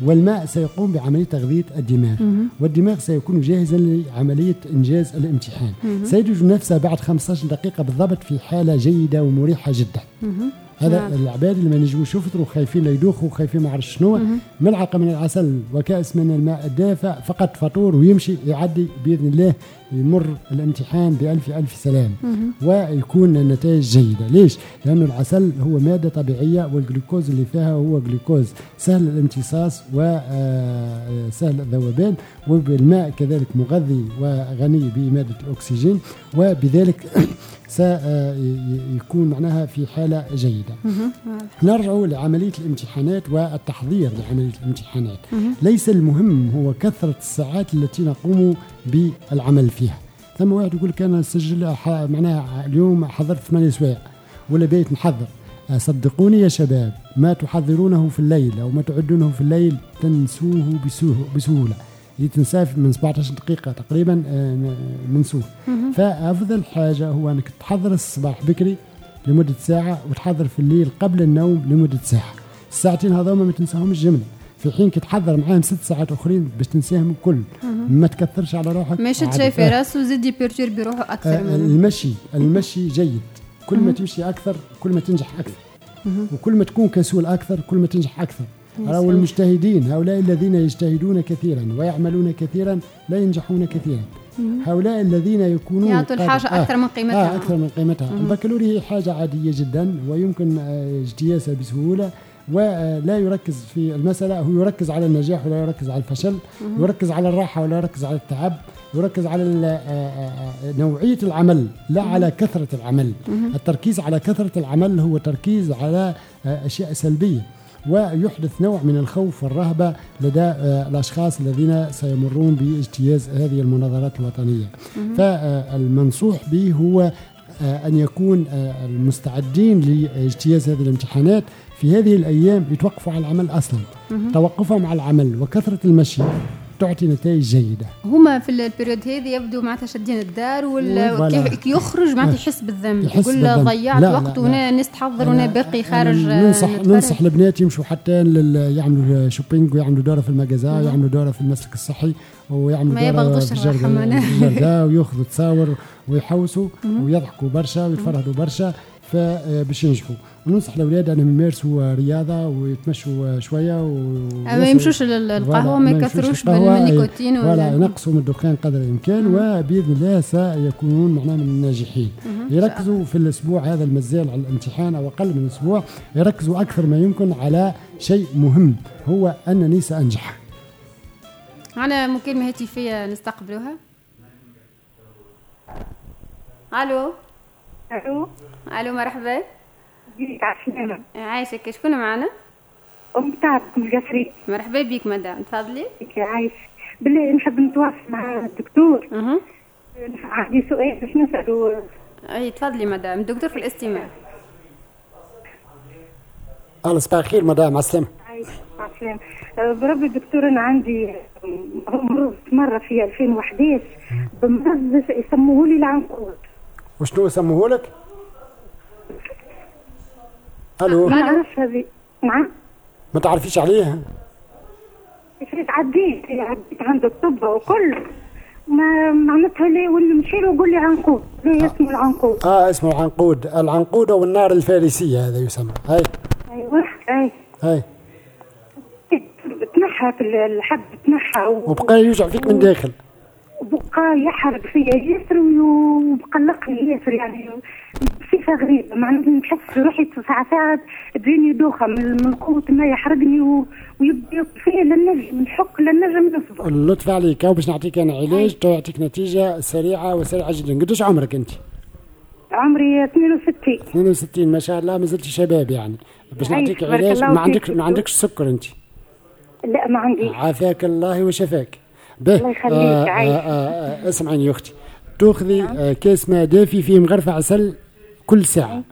والماء سيقوم بعملية تغذية الدماغ مهم. والدماغ سيكون جاهزا لعملية إنجاز الامتحان. سيجد نفسه بعد 15 دقيقة بالضبط في حالة جيدة ومريحة جدا مهم. هذا نعم. العباد اللي ما نجموش يفطروا خايفين لا يدوخوا خايفين ما عرفش شنو. ملعقة من العسل وكأس من الماء الدافئ فقط فطور ويمشي يعدي بإذن الله يمر الامتحان بألف ألف سلام. ويكون النتائج جيدة ليش؟ لأنه العسل هو مادة طبيعية والجلوكوز اللي فيها هو جلوكوز سهل الامتصاص وسهل الذوبان وبالماء كذلك مغذي وغني بمادة الأكسجين وبذلك سيكون معناها في حالة جيدة. نرجع لعملية الامتحانات والتحضير لعملية الامتحانات. ليس المهم هو كثرة الساعات التي نقوم بالعمل فيها ثم واحد يقول لك أنا سجل معناها اليوم حضرت ثمانية سوايع ولا بيت نحضر آه، صدقوني يا شباب ما تحضرونه في الليل أو ما تعدونه في الليل تنسوه بسهو- بسهولة. اللي تنساه من 17 دقيقة تقريبا آه، مهم. فأفضل حاجة هو أنك تحضر الصباح بكري لمدة ساعة وتحضر في الليل قبل النوم لمدة ساعة. الساعتين هذوما ما تنساهمش جملة في حين كي تحضر معاهم ست ساعات أخرين باش تنساهم الكل. ما تكثرش على روحك ما يشد عادي. شيء في آه. راسه زيد يبيرتير بروحه أكثر آه، المشي المشي جيد كل ما. تمشي أكثر كل ما تنجح مهم. وكل ما تكون كسول أكثر كل ما تنجح أو سلام. المجتهدين هؤلاء الذين يجتهدون كثيرا ويعملون كثيرا لا ينجحون كثيرا. هؤلاء الذين يكونون يعطوا الحاجة أكثر من قيمتها. آه أكثر من قيمتها. البكالوريا هي حاجة عادية جدا ويمكن آه، اجتيازها بسهولة ولا يركز في المسألة هو يركز على النجاح ولا يركز على الفشل. يركز على الراحة ولا يركز على التعب يركز على آه، آه، آه، نوعية العمل لا على كثرة العمل. التركيز على كثرة العمل هو تركيز على أشياء سلبية ويحدث نوع من الخوف والرهبة لدى الأشخاص الذين سيمرون باجتياز هذه المناظرات الوطنية. فالمنصوح به هو أن يكون المستعدين لإجتياز هذه الامتحانات في هذه الأيام يتوقفوا على العمل أصلا مهم. توقفهم على العمل وكثرة المشي تعطي نتائج جيدة هما في ال période هذه يبدو معناتها شادين الدار ولا ولا- كيف يخرج معناتها يحس بالذنب يحس يقول. ضيعت وقت. وأنا ناس تحضر وأنا باقي خارج أنا ننصح نتفرج. ننصح البنات يمشوا حتى يعملوا shopping ويعملوا دورة في المغازات مهم. ويعملوا دورة في المسلك الصحي ويعملوا ما يبغضوش في الجردة ويأخذوا تصاور ويحوسوا. ويضحكوا برشا ويتفرهدوا برشا فباش ينجحوا وننصح الأولاد انهم يمارسوا رياضة ويتمشوا شوية و ما يمشوش للقهوة ما يكثروش بالنيكوتين ولا ينقصوا من الدخان قدر الإمكان وبإذن الله سيكونون معنا من الناجحين. يركزوا في الأسبوع هذا المزال على الامتحان أو أقل من أسبوع. يركزوا أكثر ما يمكن على شيء مهم هو انني سانجح معنا مكالمة هاتفية نستقبلوها. ألو؟ ألو؟ ألو مرحبا. بيك عسلامة. عايشك شكون معنا؟ أم من القصري مرحبا بك مدام. تفضلي. عايش بالله نحب نتواصل مع الدكتور. أها. عندي سؤال باش نسأله أي تفضلي مدام. الدكتور في الاستماع. الله صباح الخير مدام. عسلامة. عايش عسلامة. بربي الدكتور أنا عندي مرض مرة في 2011 بمرض يسموه لي العنقود. وشنو يسموه لك؟ ألو؟ ما نعرفش هذه. نعم. ما تعرفيش عليها؟ عديت عديت عند الطب وكل. ما معناتها ليه واللي مشي له يقول لي عنقود. ليه اسمه العنقود؟ آه اسمه العنقود. العنقود أو النار الفارسية هذا يسمى. هاي. أيوه اي هاي. تنحى في الحب تنحى و... وبقى يوجع فيك من داخل. وبقى يحرق فيا ياسر ومقلقني ياسر يعني صفة غريبة. معناتها نحس روحي ساعة ساعات تجيني دوخة من قوة ما يحرقني ويبدا فيا للنجم نحك للنجم نصبر. اللطف عليك باش نعطيك أنا علاج تعطيك نتيجة سريعة وسريعة جدا. قديش عمرك أنت؟ عمري 62 62 ما شاء الله ما زلت شباب يعني. باش نعطيك علاج ما عندك ما عندكش سكر أنت. لا ما عندي عافاك الله وشفاك. به. الله يخليك آه آه آه آه اسمعيني يا أختي. تأخذي كاس ماء دافي فيه مغرفة عسل كل ساعة.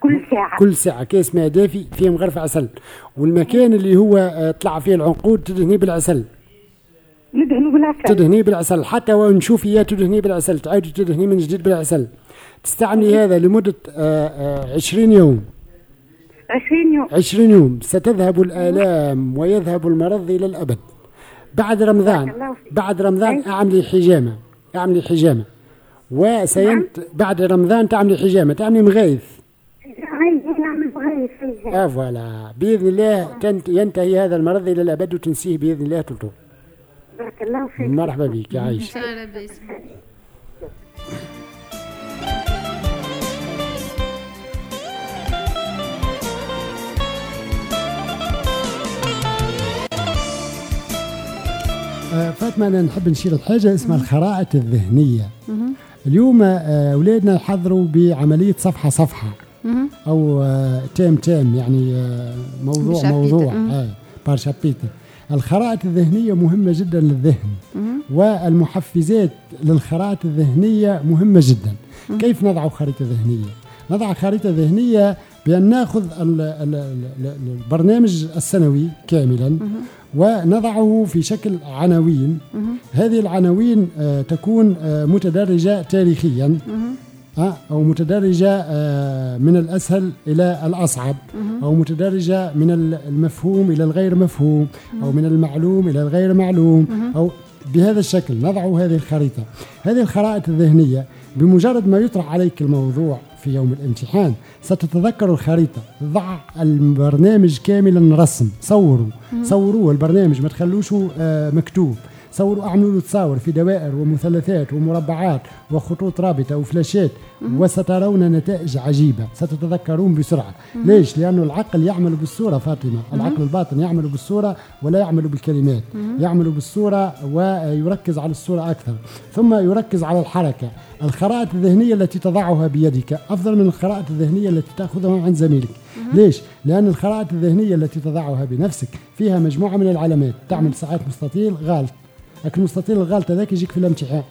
كل ساعة. كل ساعة كاس ماء دافي فيه مغرفة عسل. والمكان اللي هو طلع فيه العنقود تدهنيه بالعسل. ندهنه بالعسل. تدهنيه بالعسل. حتى وإن شوفي يا تدهنيه بالعسل. تعاودي تدهنيه من جديد بالعسل. تستعملي هذا لمدة آه آه 20 يوم. 20 يوم. 20 يوم. ستذهب الآلام ويذهب المرض إلى الأبد. بعد رمضان بعد رمضان اعملي حجامة اعملي حجامة. وسينت بعد رمضان تعملي حجامة تعملي مغايث آه فوالا. بإذن الله تنت ينتهي هذا المرض إلى الأبد وتنسيه بإذن الله تلتو. بارك الله فيك. مرحبا بك يا عايشة. فاطمة أنا نحب نشير الحاجة اسمها الخرائط الذهنية. اليوم أولادنا يحضروا بعملية صفحة صفحة. أو تام تام يعني موضوع موضوع. بار شابيتر الخرائط الذهنية مهمة جدا للذهن. والمحفزات للخرائط الذهنية مهمة جدا. كيف نضع خريطة ذهنية؟ نضع خريطة ذهنية بأن ناخذ البرنامج السنوي كاملا. ونضعه في شكل عناوين. هذه العناوين تكون متدرجة تاريخيا. أو متدرجة من الأسهل إلى الأصعب. أو متدرجة من المفهوم إلى الغير مفهوم. أو من المعلوم إلى الغير معلوم. أو بهذا الشكل نضع هذه الخريطة هذه الخرائط الذهنية بمجرد ما يطرح عليك الموضوع في يوم الامتحان. ستتذكر الخريطة ضع البرنامج كاملا رسم صوروا صوروه البرنامج ما تخلوش مكتوب. صوروا اعملوا له تصاور في دوائر ومثلثات ومربعات وخطوط رابطة وفلاشات وسترون نتائج عجيبة. ستتذكرون بسرعة. ليش؟ لأنه العقل يعمل بالصورة فاطمة. العقل الباطن يعمل بالصورة ولا يعمل بالكلمات. يعمل بالصورة ويركز على الصورة أكثر. ثم يركز على الحركة. الخرائط الذهنية التي تضعها بيدك أفضل من الخرائط الذهنية التي تأخذها عند زميلك. ليش؟ لأن الخرائط الذهنية التي تضعها بنفسك فيها مجموعة من العلامات. تعمل ساعات مستطيل غالط لكن مستطيل الغالط هذاك يجيك في الامتحان.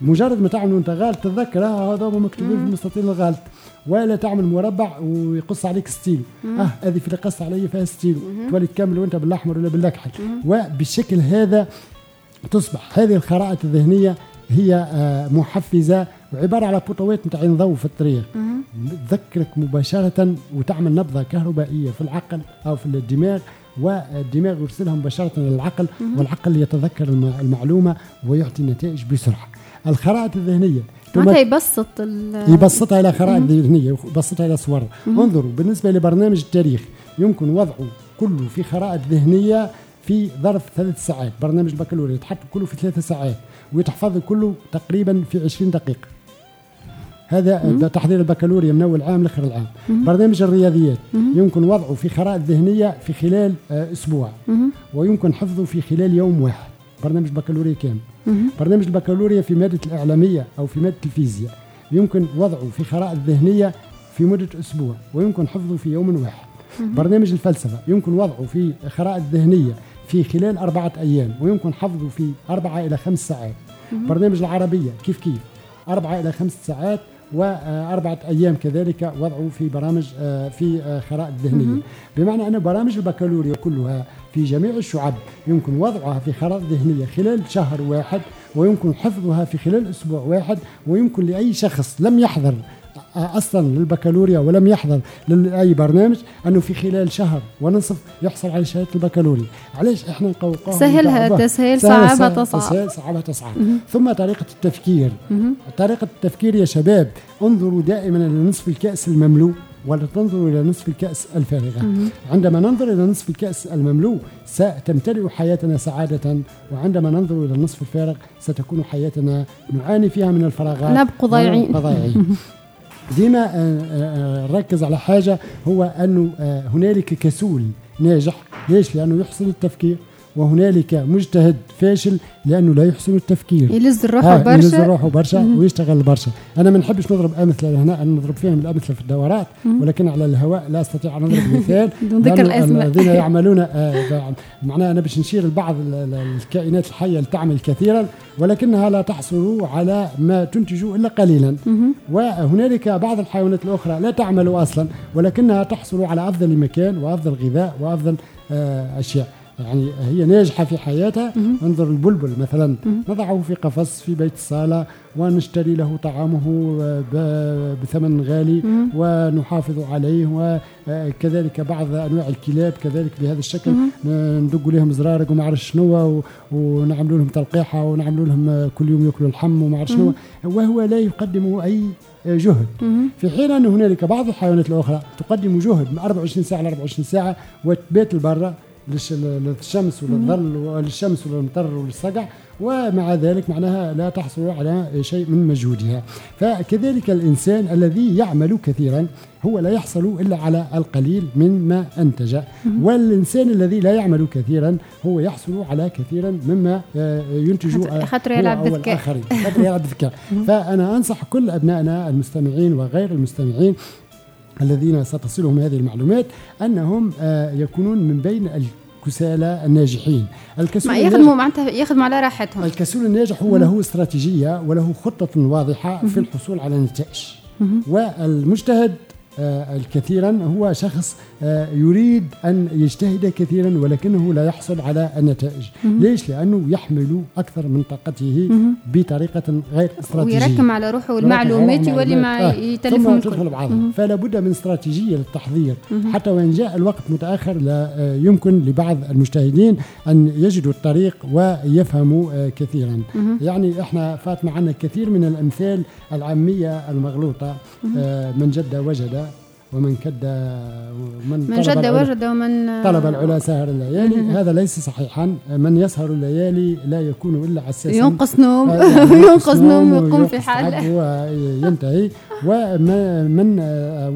مجرد ما تعمل انت غالط تتذكر آه هذا مكتوبين في المستطيل الغالط ولا تعمل مربع ويقص عليك ستيلو آه هذه في قص علي فيها ستيلو تولي تكمل وانت بالأحمر ولا بالأكحل. وبالشكل هذا تصبح هذه الخرائط الذهنية هي آه محفزة وعبارة على بطوات نتاع ضوء في الطريق. تذكرك مباشرة وتعمل نبضة كهربائية في العقل أو في الدماغ والدماغ يرسلها مباشرة للعقل والعقل يتذكر المعلومة ويعطي النتائج بسرعة. الخرائط الذهنية. معناتها يبسط يبسطها إلى خرائط ذهنية يبسطها إلى صور. انظروا بالنسبة لبرنامج التاريخ يمكن وضعه كله في خرائط ذهنية في ظرف ثلاث ساعات. برنامج البكالوريا يتحط كله في ثلاث ساعات ويتحفظ كله تقريبا في 20 دقيقة. هذا تحضير البكالوريا من أول عام لآخر العام. برنامج الرياضيات. يمكن وضعه في خرائط ذهنية في خلال آه، أسبوع. ويمكن حفظه في خلال يوم واحد. برنامج بكالوريا كامل. برنامج البكالوريا في مادة الإعلامية أو في مادة الفيزياء. يمكن وضعه في خرائط ذهنية في مدة أسبوع. ويمكن حفظه في يوم واحد. برنامج الفلسفة. يمكن وضعه في خرائط ذهنية في خلال أربعة أيام. ويمكن حفظه في أربعة إلى خمس ساعات. برنامج العربية. كيف كيف؟ أربعة إلى خمس ساعات وأربعة أيام كذلك وضعه في برامج آه، في آه، خرائط ذهنية. بمعنى أن برامج البكالوريا كلها في جميع الشعب يمكن وضعها في خرائط ذهنية خلال شهر واحد ويمكن حفظها في خلال أسبوع واحد ويمكن لأي شخص لم يحضر أصلا للبكالوريا ولم يحضر لأي برنامج أنه في خلال شهر ونصف يحصل على شهادة البكالوريا علاش إحنا نقوقوها سهلها؟ تسهيل، صعبها تصعب. تسهيل، صعبها تصعب. ثم طريقة التفكير. طريقة التفكير يا شباب انظروا دائما إلى نصف الكأس المملوء ولا تنظروا إلى نصف الكأس الفارغة مهم. عندما ننظر إلى نصف الكأس المملوء ستمتلئ حياتنا سعادة وعندما ننظر إلى النصف الفارغ ستكون حياتنا نعاني فيها من الفراغات نبقوا ضايعين. ديما آه، آه، آه، نركز على حاجة هو أنه آه، هنالك كسول ناجح ليش؟ لأنه يحسن التفكير وهنالك مجتهد فاشل لأنه لا يحسن التفكير يلز روحه آه برشا. يلز روحه برشا. ويشتغل برشا أنا ما نحبش نضرب أمثلة هنا أنا نضرب فيهم الأمثلة في الدورات. ولكن على الهواء لا أستطيع أن أضرب مثال ذكر لأنه الأسماء. الذين يعملون آه، معناها أنا باش نشير لبعض ال- ال- الكائنات الحية اللي تعمل كثيرا ولكنها لا تحصل على ما تنتج إلا قليلا. وهنالك بعض الحيوانات الأخرى لا تعمل أصلا ولكنها تحصل على أفضل مكان وأفضل غذاء وأفضل آه، أشياء يعني هي ناجحة في حياتها. انظر البلبل مثلا. نضعه في قفص في بيت الصالة ونشتري له طعامه بثمن غالي. ونحافظ عليه وكذلك بعض أنواع الكلاب كذلك بهذا الشكل ندق لهم زرارق وما عرفش شنو ونعملوا لهم تلقيحه ونعملوا لهم كل يوم يأكلوا اللحم وما عرفش شنو وهو لا يقدم أي جهد. في حين أن هنالك بعض الحيوانات الأخرى تقدم جهد من 24 ساعة ل 24 ساعة وتبات البرة للشمس وللظل وللشمس وللمطر وللصقع ومع ذلك معناها لا تحصل على شيء من مجهودها. فكذلك الإنسان الذي يعمل كثيرا هو لا يحصل إلا على القليل مما أنتج. والإنسان الذي لا يعمل كثيرا هو يحصل على كثيرا مما آه، ينتج خاطر- آه، يلعب. الآخرين. خاطر يلعب فأنا أنصح كل أبنائنا المستمعين وغير المستمعين الذين ستصلهم هذه المعلومات أنهم آه، يكونون من بين الكسالى الناجحين. الكسول ما يخدموا معناتها يخدموا على راحتهم. الكسول الناجح هو له استراتيجية وله خطة واضحة في الحصول على نتائج. والمجتهد الكثيرا هو شخص آه، يريد أن يجتهد كثيرا ولكنه لا يحصل على النتائج. ليش؟ لأنه يحمل أكثر من طاقته. بطريقة غير استراتيجية ويركم على روحه والمعلومات يولي مع آه. يتلفهم. تدخل بعضها. فلا بد من استراتيجية للتحضير مهم. حتى وإن جاء الوقت متأخر لا آه، يمكن لبعض المجتهدين أن يجدوا الطريق ويفهموا آه، كثيرا. يعني إحنا فاتنا عنا كثير من الأمثال العامية المغلوطة. آه، من جد وجد ومن كد ومن من طلب جد وجد ومن طلب العلا سهر الليالي. هذا ليس صحيحا من يسهر الليالي لا يكون إلا عساسا ينقص نوم. آه، يعني ينقص نوم ويقوم في وينقص حال. تعب وينتهي ومن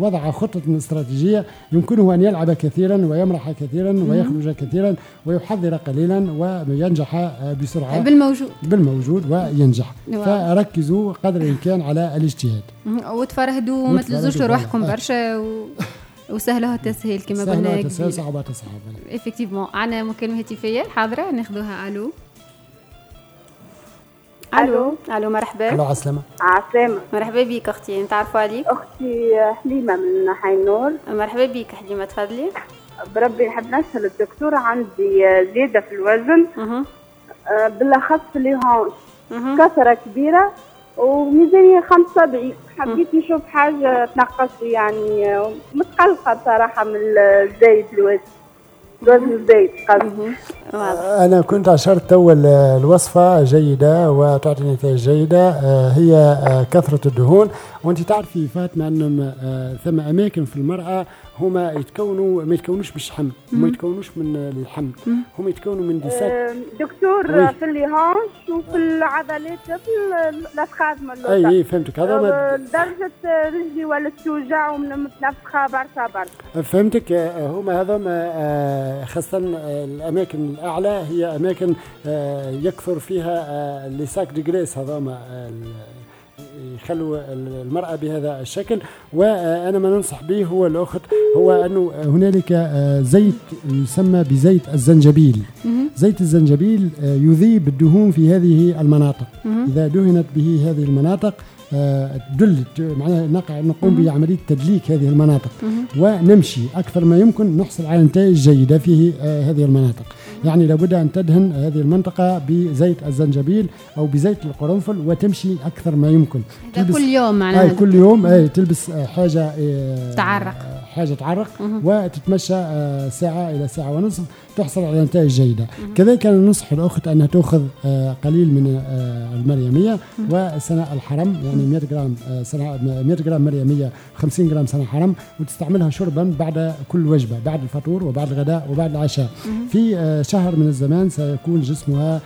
وضع خطة استراتيجية يمكنه أن يلعب كثيرا ويمرح كثيرا ويخرج كثيرا ويحضر قليلا وينجح بسرعة بالموجود بالموجود وينجح. فركزوا قدر الإمكان على الاجتهاد. وتفرهدوا وتفرهدوا تلزوش روحكم. آه. برشا و... وسهلها التسهيل كما قلنا. تسهل صعبة تصعب. إفكتيفمون عندنا مكالمة هاتفية حاضره ناخذوها. ألو. ألو. ألو. مرحبا. ألو عسلامة. عسلامة. مرحبا بك أختي نتعرفوا عليك أختي حليمة من حي النور. مرحبا بك حليمة تفضلي. بربي نحب نسأل الدكتور عندي زيادة في الوزن. آه، بالأخص في لي هونش كثرة كبيرة وميزانية 75 حبيت نشوف حاجة تنقص لي يعني آه، متقلقة بصراحة من الزايد الوزن. الوزن زايد قصدي. أنا كنت عشرت تو ال- الوصفة جيدة وتعطي نتائج جيدة. آه، هي آه، كثرة الدهون. وأنت تعرفي فاطمة أن آه، ثم أماكن في المرأة هما يتكونوا ما يتكونوش بالشحم. وما يتكونوش من الحمل هما يتكونوا من ديسات آه، دكتور وي. في اللي هانش وفي العضلات في ال- الافخاذ من أي أي فهمتك. هذا ما- آه، لدرجة رجلي ولت توجع ومتنفخة برشا برشا. فهمتك. آه، هما هذوما آه، خاصة آه، الأماكن الأعلى هي أماكن آه، يكثر فيها ليساك دي جريس هذوما آه، ال- يخلوا المرأة بهذا الشكل وأنا ما ننصح به هو الأخت هو أنه هنالك آه، زيت يسمى بزيت الزنجبيل. زيت الزنجبيل آه، يذيب الدهون في هذه المناطق. إذا دهنت به هذه المناطق آه، تدل معناها نقع نقوم مهم. بعملية تدليك هذه المناطق. ونمشي أكثر ما يمكن نحصل على نتائج جيدة في هذه المناطق يعني لابد أن تدهن هذه المنطقة بزيت الزنجبيل أو بزيت القرنفل وتمشي أكثر ما يمكن. كل يوم معناها كل يوم أي تلبس حاجة آه، تعرق. حاجة تعرق وتتمشى آه، ساعة إلى ساعة ونصف تحصل على نتائج جيدة. كذلك ننصح الأخت أنها تأخذ آه، قليل من آه، المريمية وسنة الحرم يعني 100 جرام آه، سنة 100 جرام مريمية 50 جرام سنة حرم وتستعملها شربا بعد كل وجبة بعد الفطور وبعد الغداء وبعد العشاء. في شهر من الزمان سيكون جسمها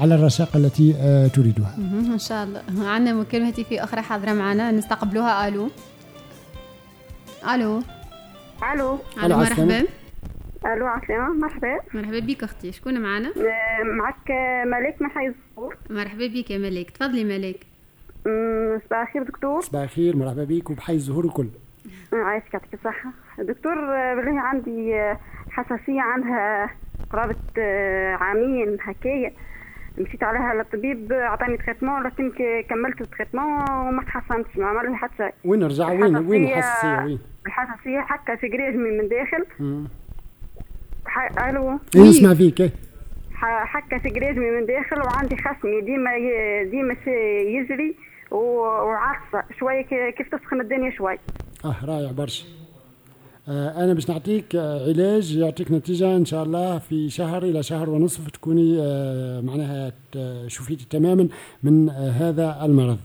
على الرشاقة التي تريدها. إن شاء الله. عندنا مكالمة هاتفية أخرى حاضرة معنا نستقبلوها. ألو. ألو ألو ألو مرحبا. ألو عسلامة مرحبا. مرحبا بك أختي. شكون معنا؟ آه، معك آه، ملاك من حي الزهور مرحبا بك يا ملاك تفضلي ملاك أمم، صباح الخير دكتور. صباح الخير مرحبا بك وبحي الزهور الكل. آه، عايشك يعطيك الصحة. دكتور بالله عندي حساسية عنها قرابة عامين هكايا. مشيت عليها للطبيب عطاني traitement لكن كملت ال traitement وما تحسنتش ما عمل لي حتى شيء وين نرجع وين وين الحساسية وين؟ الحساسية حكة في قريجمي من داخل. ح... ألو؟ نسمع فيك؟ إيه ح- حكة في قريجمي من داخل وعندي خشمي ديما ديما يجري و- وعطسة. شوية ك- كيف تسخن الدنيا شوي. آه رائع برشا. أنا باش نعطيك آه علاج يعطيك نتيجة إن شاء الله في شهر إلى شهر ونصف تكوني آه معناها شفيتي تماما من آه هذا المرض.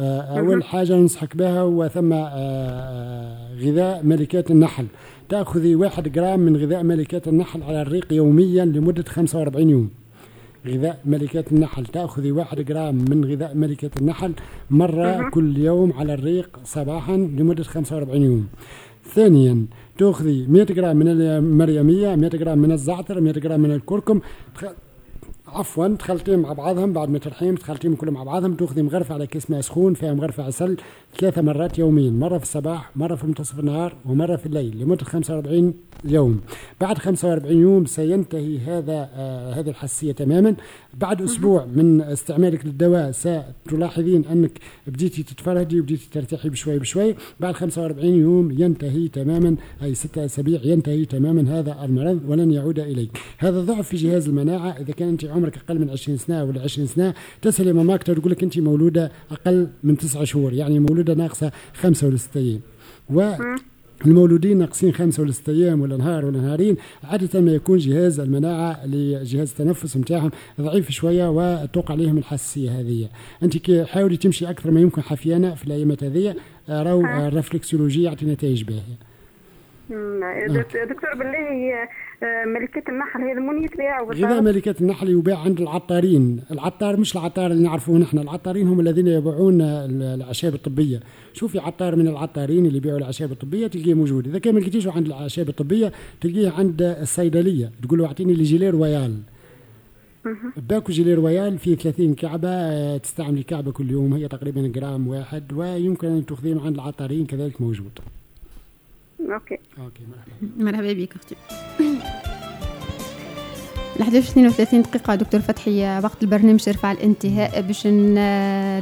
آه أول حاجة ننصحك بها هو ثم آه، آه غذاء ملكات النحل. تأخذي واحد جرام من غذاء ملكات النحل على الريق يوميا لمدة 45 يوم. غذاء ملكات النحل تأخذي واحد جرام من غذاء ملكات النحل مرة. كل يوم على الريق صباحا لمدة 45 يوم. ثانيا تأخذي 100 جرام من المريمية 100 جرام من الزعتر 100 جرام من الكركم. عفوا تخلطيهم مع بعضهم بعد ما ترحيهم تخلطيهم كلهم مع بعضهم. تأخذي مغرفة على كاس ماء سخون فيها مغرفة عسل ثلاثة مرات يوميا مرة في الصباح مرة في منتصف النهار ومرة في الليل لمدة 45 يوم. بعد 45 يوم سينتهي هذا آه هذه الحساسية تماما. بعد أسبوع من استعمالك للدواء ستلاحظين أنك بديتي تتفرهدي وبديتي ترتاحي بشوي بشوي. بعد 45 يوم ينتهي تماما أي ستة أسابيع ينتهي تماما هذا المرض ولن يعود إليك. هذا ضعف في جهاز المناعة. إذا كان أنت عمرك أقل من 20 سنة ولا 20 سنة تسأل ماماك تقول لك أنت مولودة أقل من 9 شهور يعني ولا ستة أيام و المولودين ناقصين خمسة ولا ستة أيام ولا نهار ولا نهارين عادة ما يكون جهاز المناعة لجهاز التنفس نتاعهم ضعيف شوية وتوقع عليهم الحساسية هذه. أنت كي حاولي تمشي أكثر ما يمكن حفيانة في الأيامات هذه راهو ها. ال réflexologie يعطي نتائج باهية. دك- دكتور بالله ملكة النحل هي المون يتباعوا غذاء ملكات النحل يباع عند العطارين. العطار مش العطار اللي نعرفوه نحن العطارين هم الذين يبيعون ال- الأعشاب الطبية. شوفي عطار من العطارين اللي يبيعوا الأعشاب الطبية تلقيه موجود. إذا كان ما لقيتيش عند الأعشاب الطبية تلقيه عند الصيدلية. تقول له أعطيني لي gelée royale باكو gelée royale فيه 30 كعبة آه، تستعملي كعبة كل يوم هي تقريبا جرام واحد ويمكن أن تأخذيه عند العطارين كذلك موجود. OK OK مرحبا. مرحبا بك أختي. 11 32 دقيقة دكتور فتحي وقت البرنامج يرفع الانتهاء باش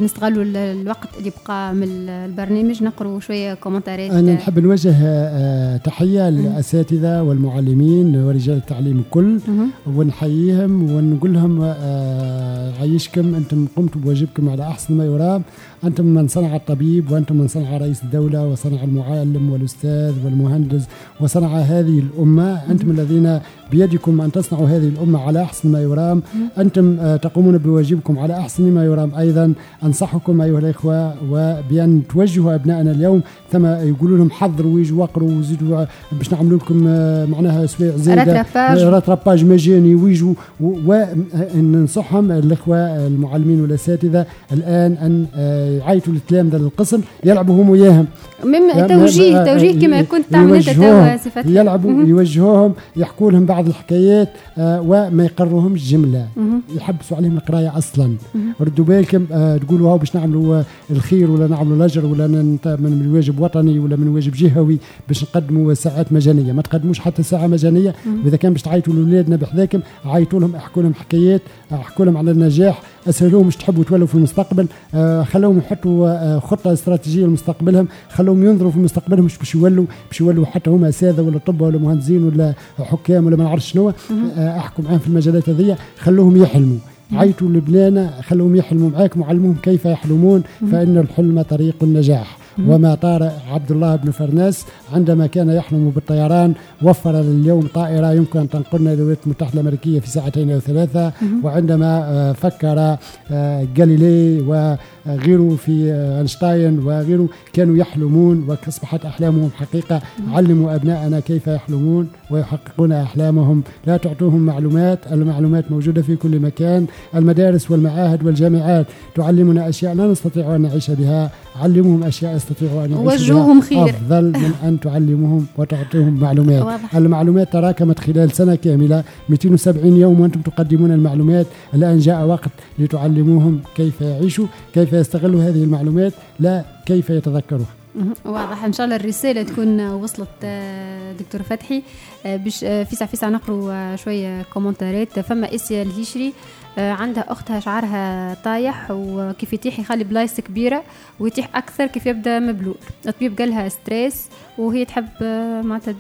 نستغلوا الوقت اللي بقى من البرنامج نقروا شوية كومنتارات أنا نحب نوجه آه، تحية للأساتذة والمعلمين ورجال التعليم الكل. ونحييهم ونقول لهم آه، عيشكم أنتم قمتوا بواجبكم على أحسن ما يرام. أنتم من صنع الطبيب وأنتم من صنع رئيس الدولة وصنع المعلم والأستاذ والمهندس وصنع هذه الأمة. أنتم الذين بيدكم أن تصنعوا هذه الأمة على أحسن ما يرام. أنتم آه، تقومون بواجبكم على أحسن ما يرام. أيضا أنصحكم أيها الإخوة وبأن توجهوا أبنائنا اليوم. ثم يقولوا لهم حضروا ويجوا وقروا وزيدوا باش نعملوا لكم آه، معناها سويع زيادة راتراباج. مجاني. ويجوا وننصحهم الإخوة المعلمين والأساتذة الآن أن آه، يعيطوا للتلامذة للقسم يلعبوا هم وياهم. توجيه توجيه كما كنت تعمل أنت توا يلعبوا يوجهوهم يحكوا لهم بعض الحكايات آه وما يقروهمش جملة. يحبسوا عليهم القرايه أصلا. ردوا بالكم آه تقولوا هاو باش نعملوا الخير ولا نعملوا الأجر ولا من واجب وطني ولا من واجب جهوي باش نقدموا ساعات مجانية. ما تقدموش حتى ساعة مجانية. وإذا كان باش تعيطوا لاولادنا بحذاكم عيطوا لهم احكوا لهم حكايات احكوا لهم على النجاح أسألوهم مش تحبوا تولوا في المستقبل آه خلوهم يحطوا آه خطة استراتيجية لمستقبلهم. خلوهم ينظروا في مستقبلهم مش باش يولوا باش يولوا حتى هما أساتذة ولا طب ولا مهندسين ولا حكام ولا ما نعرفش شنو. آه احكوا معاهم في المجالات هذه خلوهم يحلموا. عيطوا لبنانا. خلوهم يحلموا معاكم وعلموهم كيف يحلمون. فإن الحلم طريق النجاح. وما طار عبد الله بن فرناس عندما كان يحلم بالطيران وفر اليوم طائرة يمكن أن تنقلنا إلى الولايات المتحدة الأمريكية في ساعتين أو ثلاثة. وعندما فكر جاليلي وغيره في أينشتاين وغيره كانوا يحلمون وأصبحت أحلامهم حقيقة. علموا أبنائنا كيف يحلمون ويحققون أحلامهم. لا تعطوهم معلومات المعلومات موجودة في كل مكان. المدارس والمعاهد والجامعات تعلمنا أشياء لا نستطيع أن نعيش بها. علموهم أشياء يستطيعوا أن يعيشوا وجههم خير. أفضل من أن تعلموهم وتعطيهم معلومات. واضح. المعلومات تراكمت خلال سنة كاملة. 270 يوم وأنتم تقدمون المعلومات. الآن جاء وقت لتعلموهم كيف يعيشوا كيف يستغلوا هذه المعلومات لا كيف يتذكروها واضح. إن شاء الله الرسالة تكون وصلت دكتور فتحي. باش في ساعة في ساعة نقروا شوية كومنتارات فما آسيا الهيشري عندها أختها شعرها طايح وكيف يطيح يخلي بلايص كبيرة ويطيح أكثر كيف يبدأ مبلول الطبيب قالها stress وهي تحب معناتها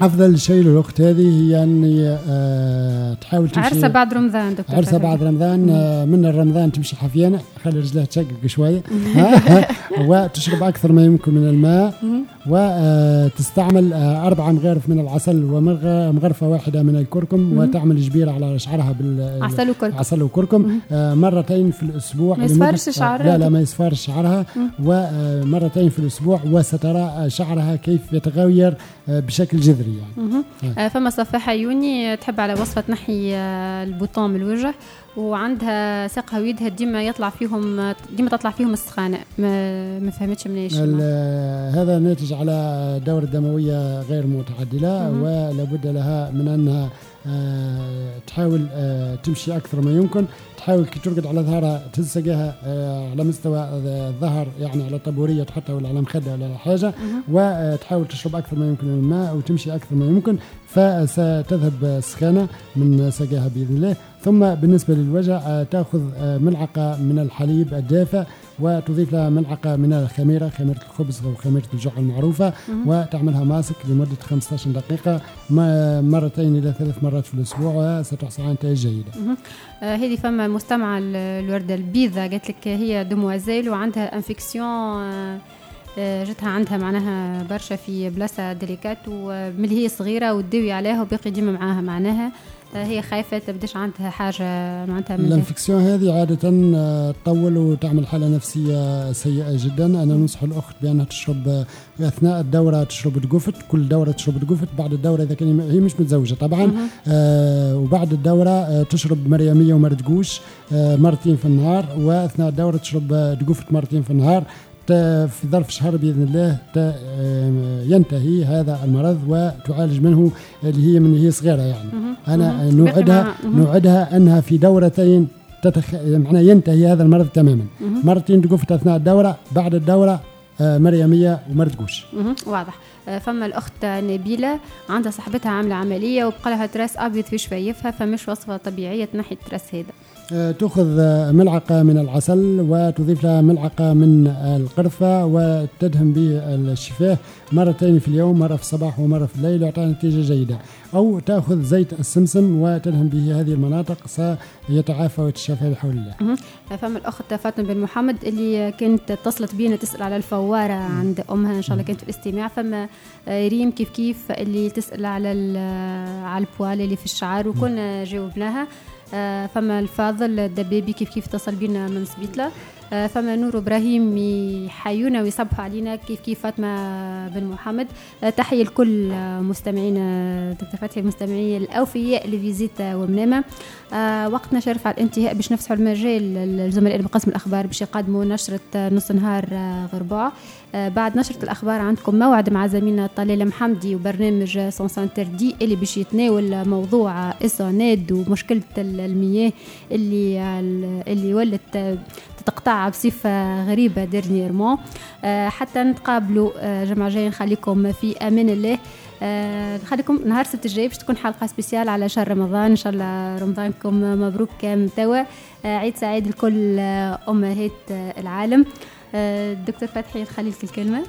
أفضل شيء للاخت هذه هي ان آه تحاول تمشي عرسه بعد رمضان دكتور عرسه بعد رمضان آه من رمضان تمشي حفيانه خلي رجلها تشقق شوية وتشرب أكثر ما يمكن من الماء. وتستعمل آه أربع مغارف من العسل ومغرفه واحدة من الكركم وتعمل جبيرة على شعرها بال عسل وكركم. عسل وكركم. آه مرتين في الأسبوع ما يصفرش شعرها. لا لا ما يصفرش شعرها. ومرتين في الأسبوع وسترى شعرها كيف يتغير بشكل جذري يعني. آه. فما صفاحه يوني تحب على وصفة تنحي البوطون من الوجه. وعندها ساقها ويدها ديما يطلع فيهم ديما تطلع فيهم السخانة. ما, ما فهمتش منيش هذا ناتج على دورة دموية غير متعدلة ولابد لها من أنها آه تحاول آه تمشي أكثر ما يمكن. تحاول كي ترقد على ظهرها تلصقها آه على مستوى الظهر يعني على طبورية تحطها ولا على مخدة ولا على حاجة. وتحاول تشرب أكثر ما يمكن من الماء وتمشي أكثر ما يمكن. فستذهب السخانة من سقاها بإذن الله. ثم بالنسبة للوجع تأخذ ملعقة من الحليب الدافئ وتضيف لها ملعقة من الخميرة خميرة الخبز أو خميرة الجعة المعروفة وتعملها ماسك لمدة 15 دقيقة مرتين إلى ثلاث مرات في الأسبوع ستحصل على نتائج جيدة. آه هذه فما مستمعة الوردة البيضة قالت لك هي demoiselle وعندها infection آه جتها عندها معناها برشا في بلاصة délicate ومن هي صغيرة وتدوي عليها وباقي ديما معاها معناها. هي خايفة تبدأش عندها حاجة معناتها من الانفكسيون هذه عادة تطول وتعمل حالة نفسية سيئة جدا. أنا ننصح الأخت بأنها تشرب أثناء الدورة تشرب تقفت كل دورة تشرب تقفت بعد الدورة إذا كان هي مش متزوجة طبعا آه وبعد الدورة آه تشرب مريمية ومردقوش آه مرتين في النهار. وأثناء الدورة تشرب تقفت مرتين في النهار. في ظرف شهر بإذن الله ينتهي هذا المرض وتعالج منه اللي هي من هي صغيرة يعني. أنا نوعدها نوعدها أنها في دورتين تتخ... معناها ينتهي هذا المرض تماما. مرتين تقفت أثناء الدورة بعد الدورة آه، مريمية ومردقوش مهم. واضح. آه، فما الأخت نبيلة عندها صاحبتها عاملة عملية وبقى لها تراس أبيض في شفايفها فمش وصفة طبيعية تنحي التراس هذا. تأخذ آه، ملعقة من العسل وتضيف لها ملعقة من القرفة وتدهن به الشفاه مرتين في اليوم مرة في الصباح ومرة في الليل يعطيها نتيجة جيدة. أو تأخذ زيت السمسم وتدهن به هذه المناطق سيتعافى ويتشافى بحول الله. مهم. آه، فما الاخت فاطمه بن محمد اللي كانت اتصلت بينا تسأل على الفوارة عند أمها إن شاء الله كانت في الاستماع. فما آه، ريم كيف كيف اللي تسأل على ال- على البوال اللي في الشعر وكنا جاوبناها. آه، فما الفاضل الدبابي كيف كيف اتصل بينا من سبيطلة آه، فما نور إبراهيم يحيونا ويصبحوا علينا. كيف كيف فاطمة بن محمد؟ آه، تحية لكل آه، مستمعينا دكتور فتحي المستمعين الأوفياء لفيزيتا ومنامة. آه، وقتنا شرف على الانتهاء باش نفسحوا المجال للزملاء من قسم الأخبار باش يقدموا نشرة آه، نص نهار آه، آه، بعد نشرة الأخبار عندكم موعد مع زميلنا طلال محمدي وبرنامج sans interdit اللي باش يتناول موضوع الصوناد ومشكلة المياه اللي اللي ولت تتقطع بصفة غريبة dernièrement آه، حتى نتقابلوا آه، جمعة جاي نخليكم في أمان الله. آه، نخليكم نهار السبت الجاي باش تكون حلقة spéciale على شهر رمضان. إن شاء الله رمضانكم مبروك كام توا. عيد سعيد لكل آه، العالم. دكتور فتحي نخلي لك الكلمة.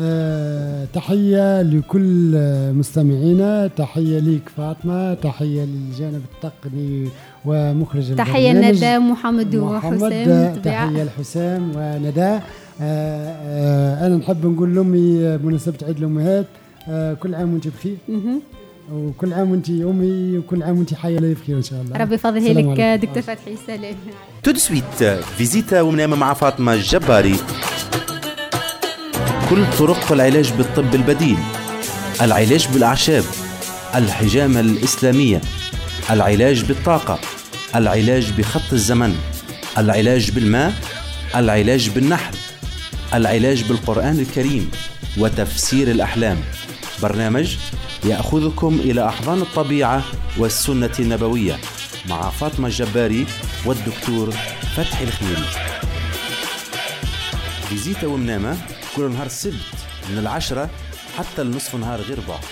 آه، تحية لكل مستمعينا تحية ليك فاطمة تحية للجانب التقني ومخرج تحية البرنامج ندى محمد محمد وحسام. تحية لحسام وندى آه، آه، أنا نحب نقول لأمي بمناسبة عيد الأمهات آه، كل عام وأنت بخير. وكل عام وأنت أمي وكل عام وأنت حية لي بخير إن شاء الله ربي يفضلها السلام لك. دكتور فتحي سلام tout de suite فيزيتا ومنامة مع فاطمة الجباري كل طرق العلاج بالطب البديل. العلاج بالأعشاب الحجامة الإسلامية العلاج بالطاقة العلاج بخط الزمن العلاج بالماء العلاج بالنحل العلاج بالقرآن الكريم وتفسير الأحلام. برنامج يأخذكم إلى أحضان الطبيعة والسنة النبوية مع فاطمة الجباري والدكتور فتحي الخميري. فيزيتا ومنامة كل نهار السبت من العشرة حتى النصف نهار غير بعض.